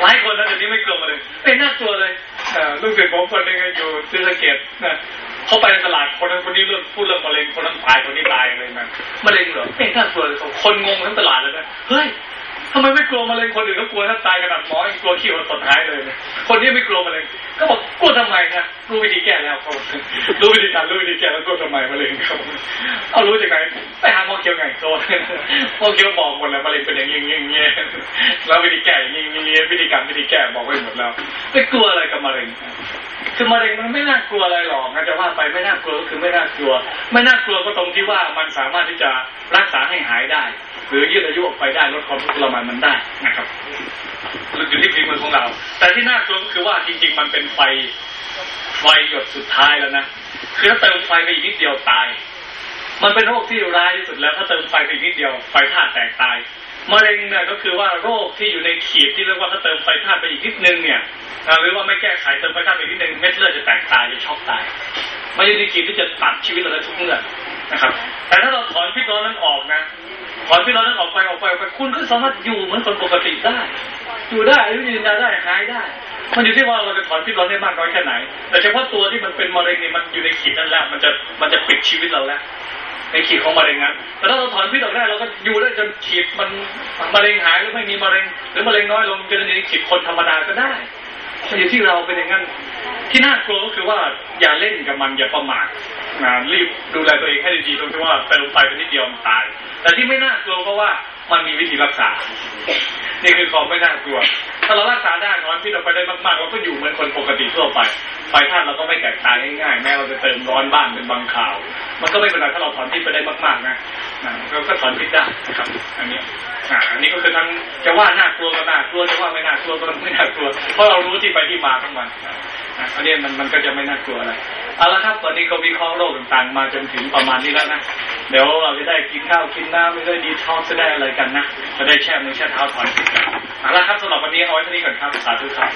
หลายคนนะเดี๋ยวนี้ไม่กลัวมะเร็งไม่น่ากลัวเลยลูกศิษย์ผมคนนึงอยู่ซีสเกตนะเขาไปในตลาดคนนั้นคนนี้เรื่องพูดเรื่องมะเร็งคนนั้นตายคนนี้ตายเลยนะมะเร็งเหรอไม่น่ากลัวเลยคนงงทั้งตลาดเลยนะเฮ้ย ทำไมไม่กลัวมะเร็งคนอื่นเขากลัวถ้าตายขนาดหมอยังกลัวขี้หัวตดท้ายเลยคนนี้ไม่กลัวมะเร็งก็บอกกลัวทำไมนะรู้วิธีแก้แล้วเขารู้วิธีการรู้วิธีแก้แล้วกลัวทำไมมะเร็งเขาเอารู้จากไหนไปหาหมอเคียวไงโตหมอเคียวบอกหมดแล้วมะเร็งเป็นอย่างนี้อย่างนี้แล้ววิธีแก้อย่างนี้อย่างนี้วิธีการวิธีแก้บอกไว้หมดแล้วไม่กลัวอะไรกับมะเร็งคือมะเร็งมันไม่น่ากลัวอะไรหรอกนะจะว่าไปไม่น่ากลัวก็คือไม่น่ากลัว ไม่น่ากลัวก็ตรงที่ว่ามันสามารถที่จะรักษาให้หายได้ หรือยืดอายุออกไปได้ลดความทุกข์ทรมานมันได้นะครับอยู่ที่ฝีมือของเรา แต่ที่น่ากลัวก็คือว่าจริง ๆ มันเป็นไฟไฟหยดสุดท้ายแล้วนะคือถ้าเติมไฟไปอีกนิดเดียวตาย มันเป็นโรคที่ร้ายที่สุดแล้ว ถ้าเติมไฟไปอีกนิดเดียวไฟธาตุแตกตายมะเร็งเนี่ยก็คือว่าโรคที่อยู่ในขีดที่เรียกว่าถ้าเติมไฟธาตุไปอีกนิดนึงเนี่ยหรือว่าไม่แก้ไขเติมไฟธาตุไปนิดนึงเม็ดเลือดจะแตกตายจะช็อกตายไม่ใช่ในขีดที่จะตัดชีวิตเราได้ทุกเมื่อนะครับ แต่ถ้าเราถอนพิษร้อนนั้นออกนะ ถอนพิษร้อนนั้นออกไปออกไปออกไปคุณก็สามารถอยู่เหมือนคนปกติได้ อยู่ได้อายุยืนยาวได้หายได้ มันอยู่ที่ว่าเราจะถอนพิษร้อนได้มากน้อยแค่ไหน แต่เฉพาะตัวที่มันเป็นมะเร็งนี่มันอยู่ในขีดนั่นแหละมันจะมันจะปิดชีวิตเราแล้วในขีดของมะเร็งนั้นแต่ถ้าเราถอนพิษออกได้เราก็อยู่ได้จนขีดมันมะเร็งหายหรือไม่มีมะเร็งหรือมะเร็งน้อยลงจนในขีดคนธรรมดาก็ได้ มันอยู่ที่เราเป็นอย่างนั้น ที่น่ากลัวก็คือว่าอย่าเล่นกับมันอย่าประมาทนะรีบดูแลตัวเองให้ดีๆตรงที่ว่าเติมไฟไปนิดเดียวมันตาย แต่ที่ไม่น่ากลัวเพราะว่า มันมีวิธีรักษา นี่คือความไม่น่ากลัว ถ้าเรารักษาได้ถอนพิษออกไปได้มากๆเราก็อยู่เหมือนคนปกติทั่วไป ไฟธาตุเราก็ไม่แตกตายง่ายๆ แม้เราจะเติมร้อนบ้างเป็นบางข่าว มันก็ไม่เป็นไรถ้าเราถอนพิษไปได้มากๆนะเราก็ถอนพิษได้นะครับ อันนี้อันนี้ก็คือทั้งจะว่าน่ากลัวก็น่ากลัวจะว่าไม่น่ากลัวก็ไม่น่ากลัว เพราะเรารู้ที่ไปที่มาของมัน อะอันนี้มันมันก็จะไม่น่ากลัวอะไรเอาละครับวันนี้ก็วิเคราะห์โรคต่างๆ มาจนถึงประมาณนี้แล้วนะเดี๋ยวเราจะได้กินข้าวกินน้ำไม่ได้ดีท็อกจะได้อะไรกันนะจะได้แช่มือแช่เท้าถอนพิกันเอาละครับสำหรับวันนี้เอาไว้เท่านี้ก่อนครับสาธุครับ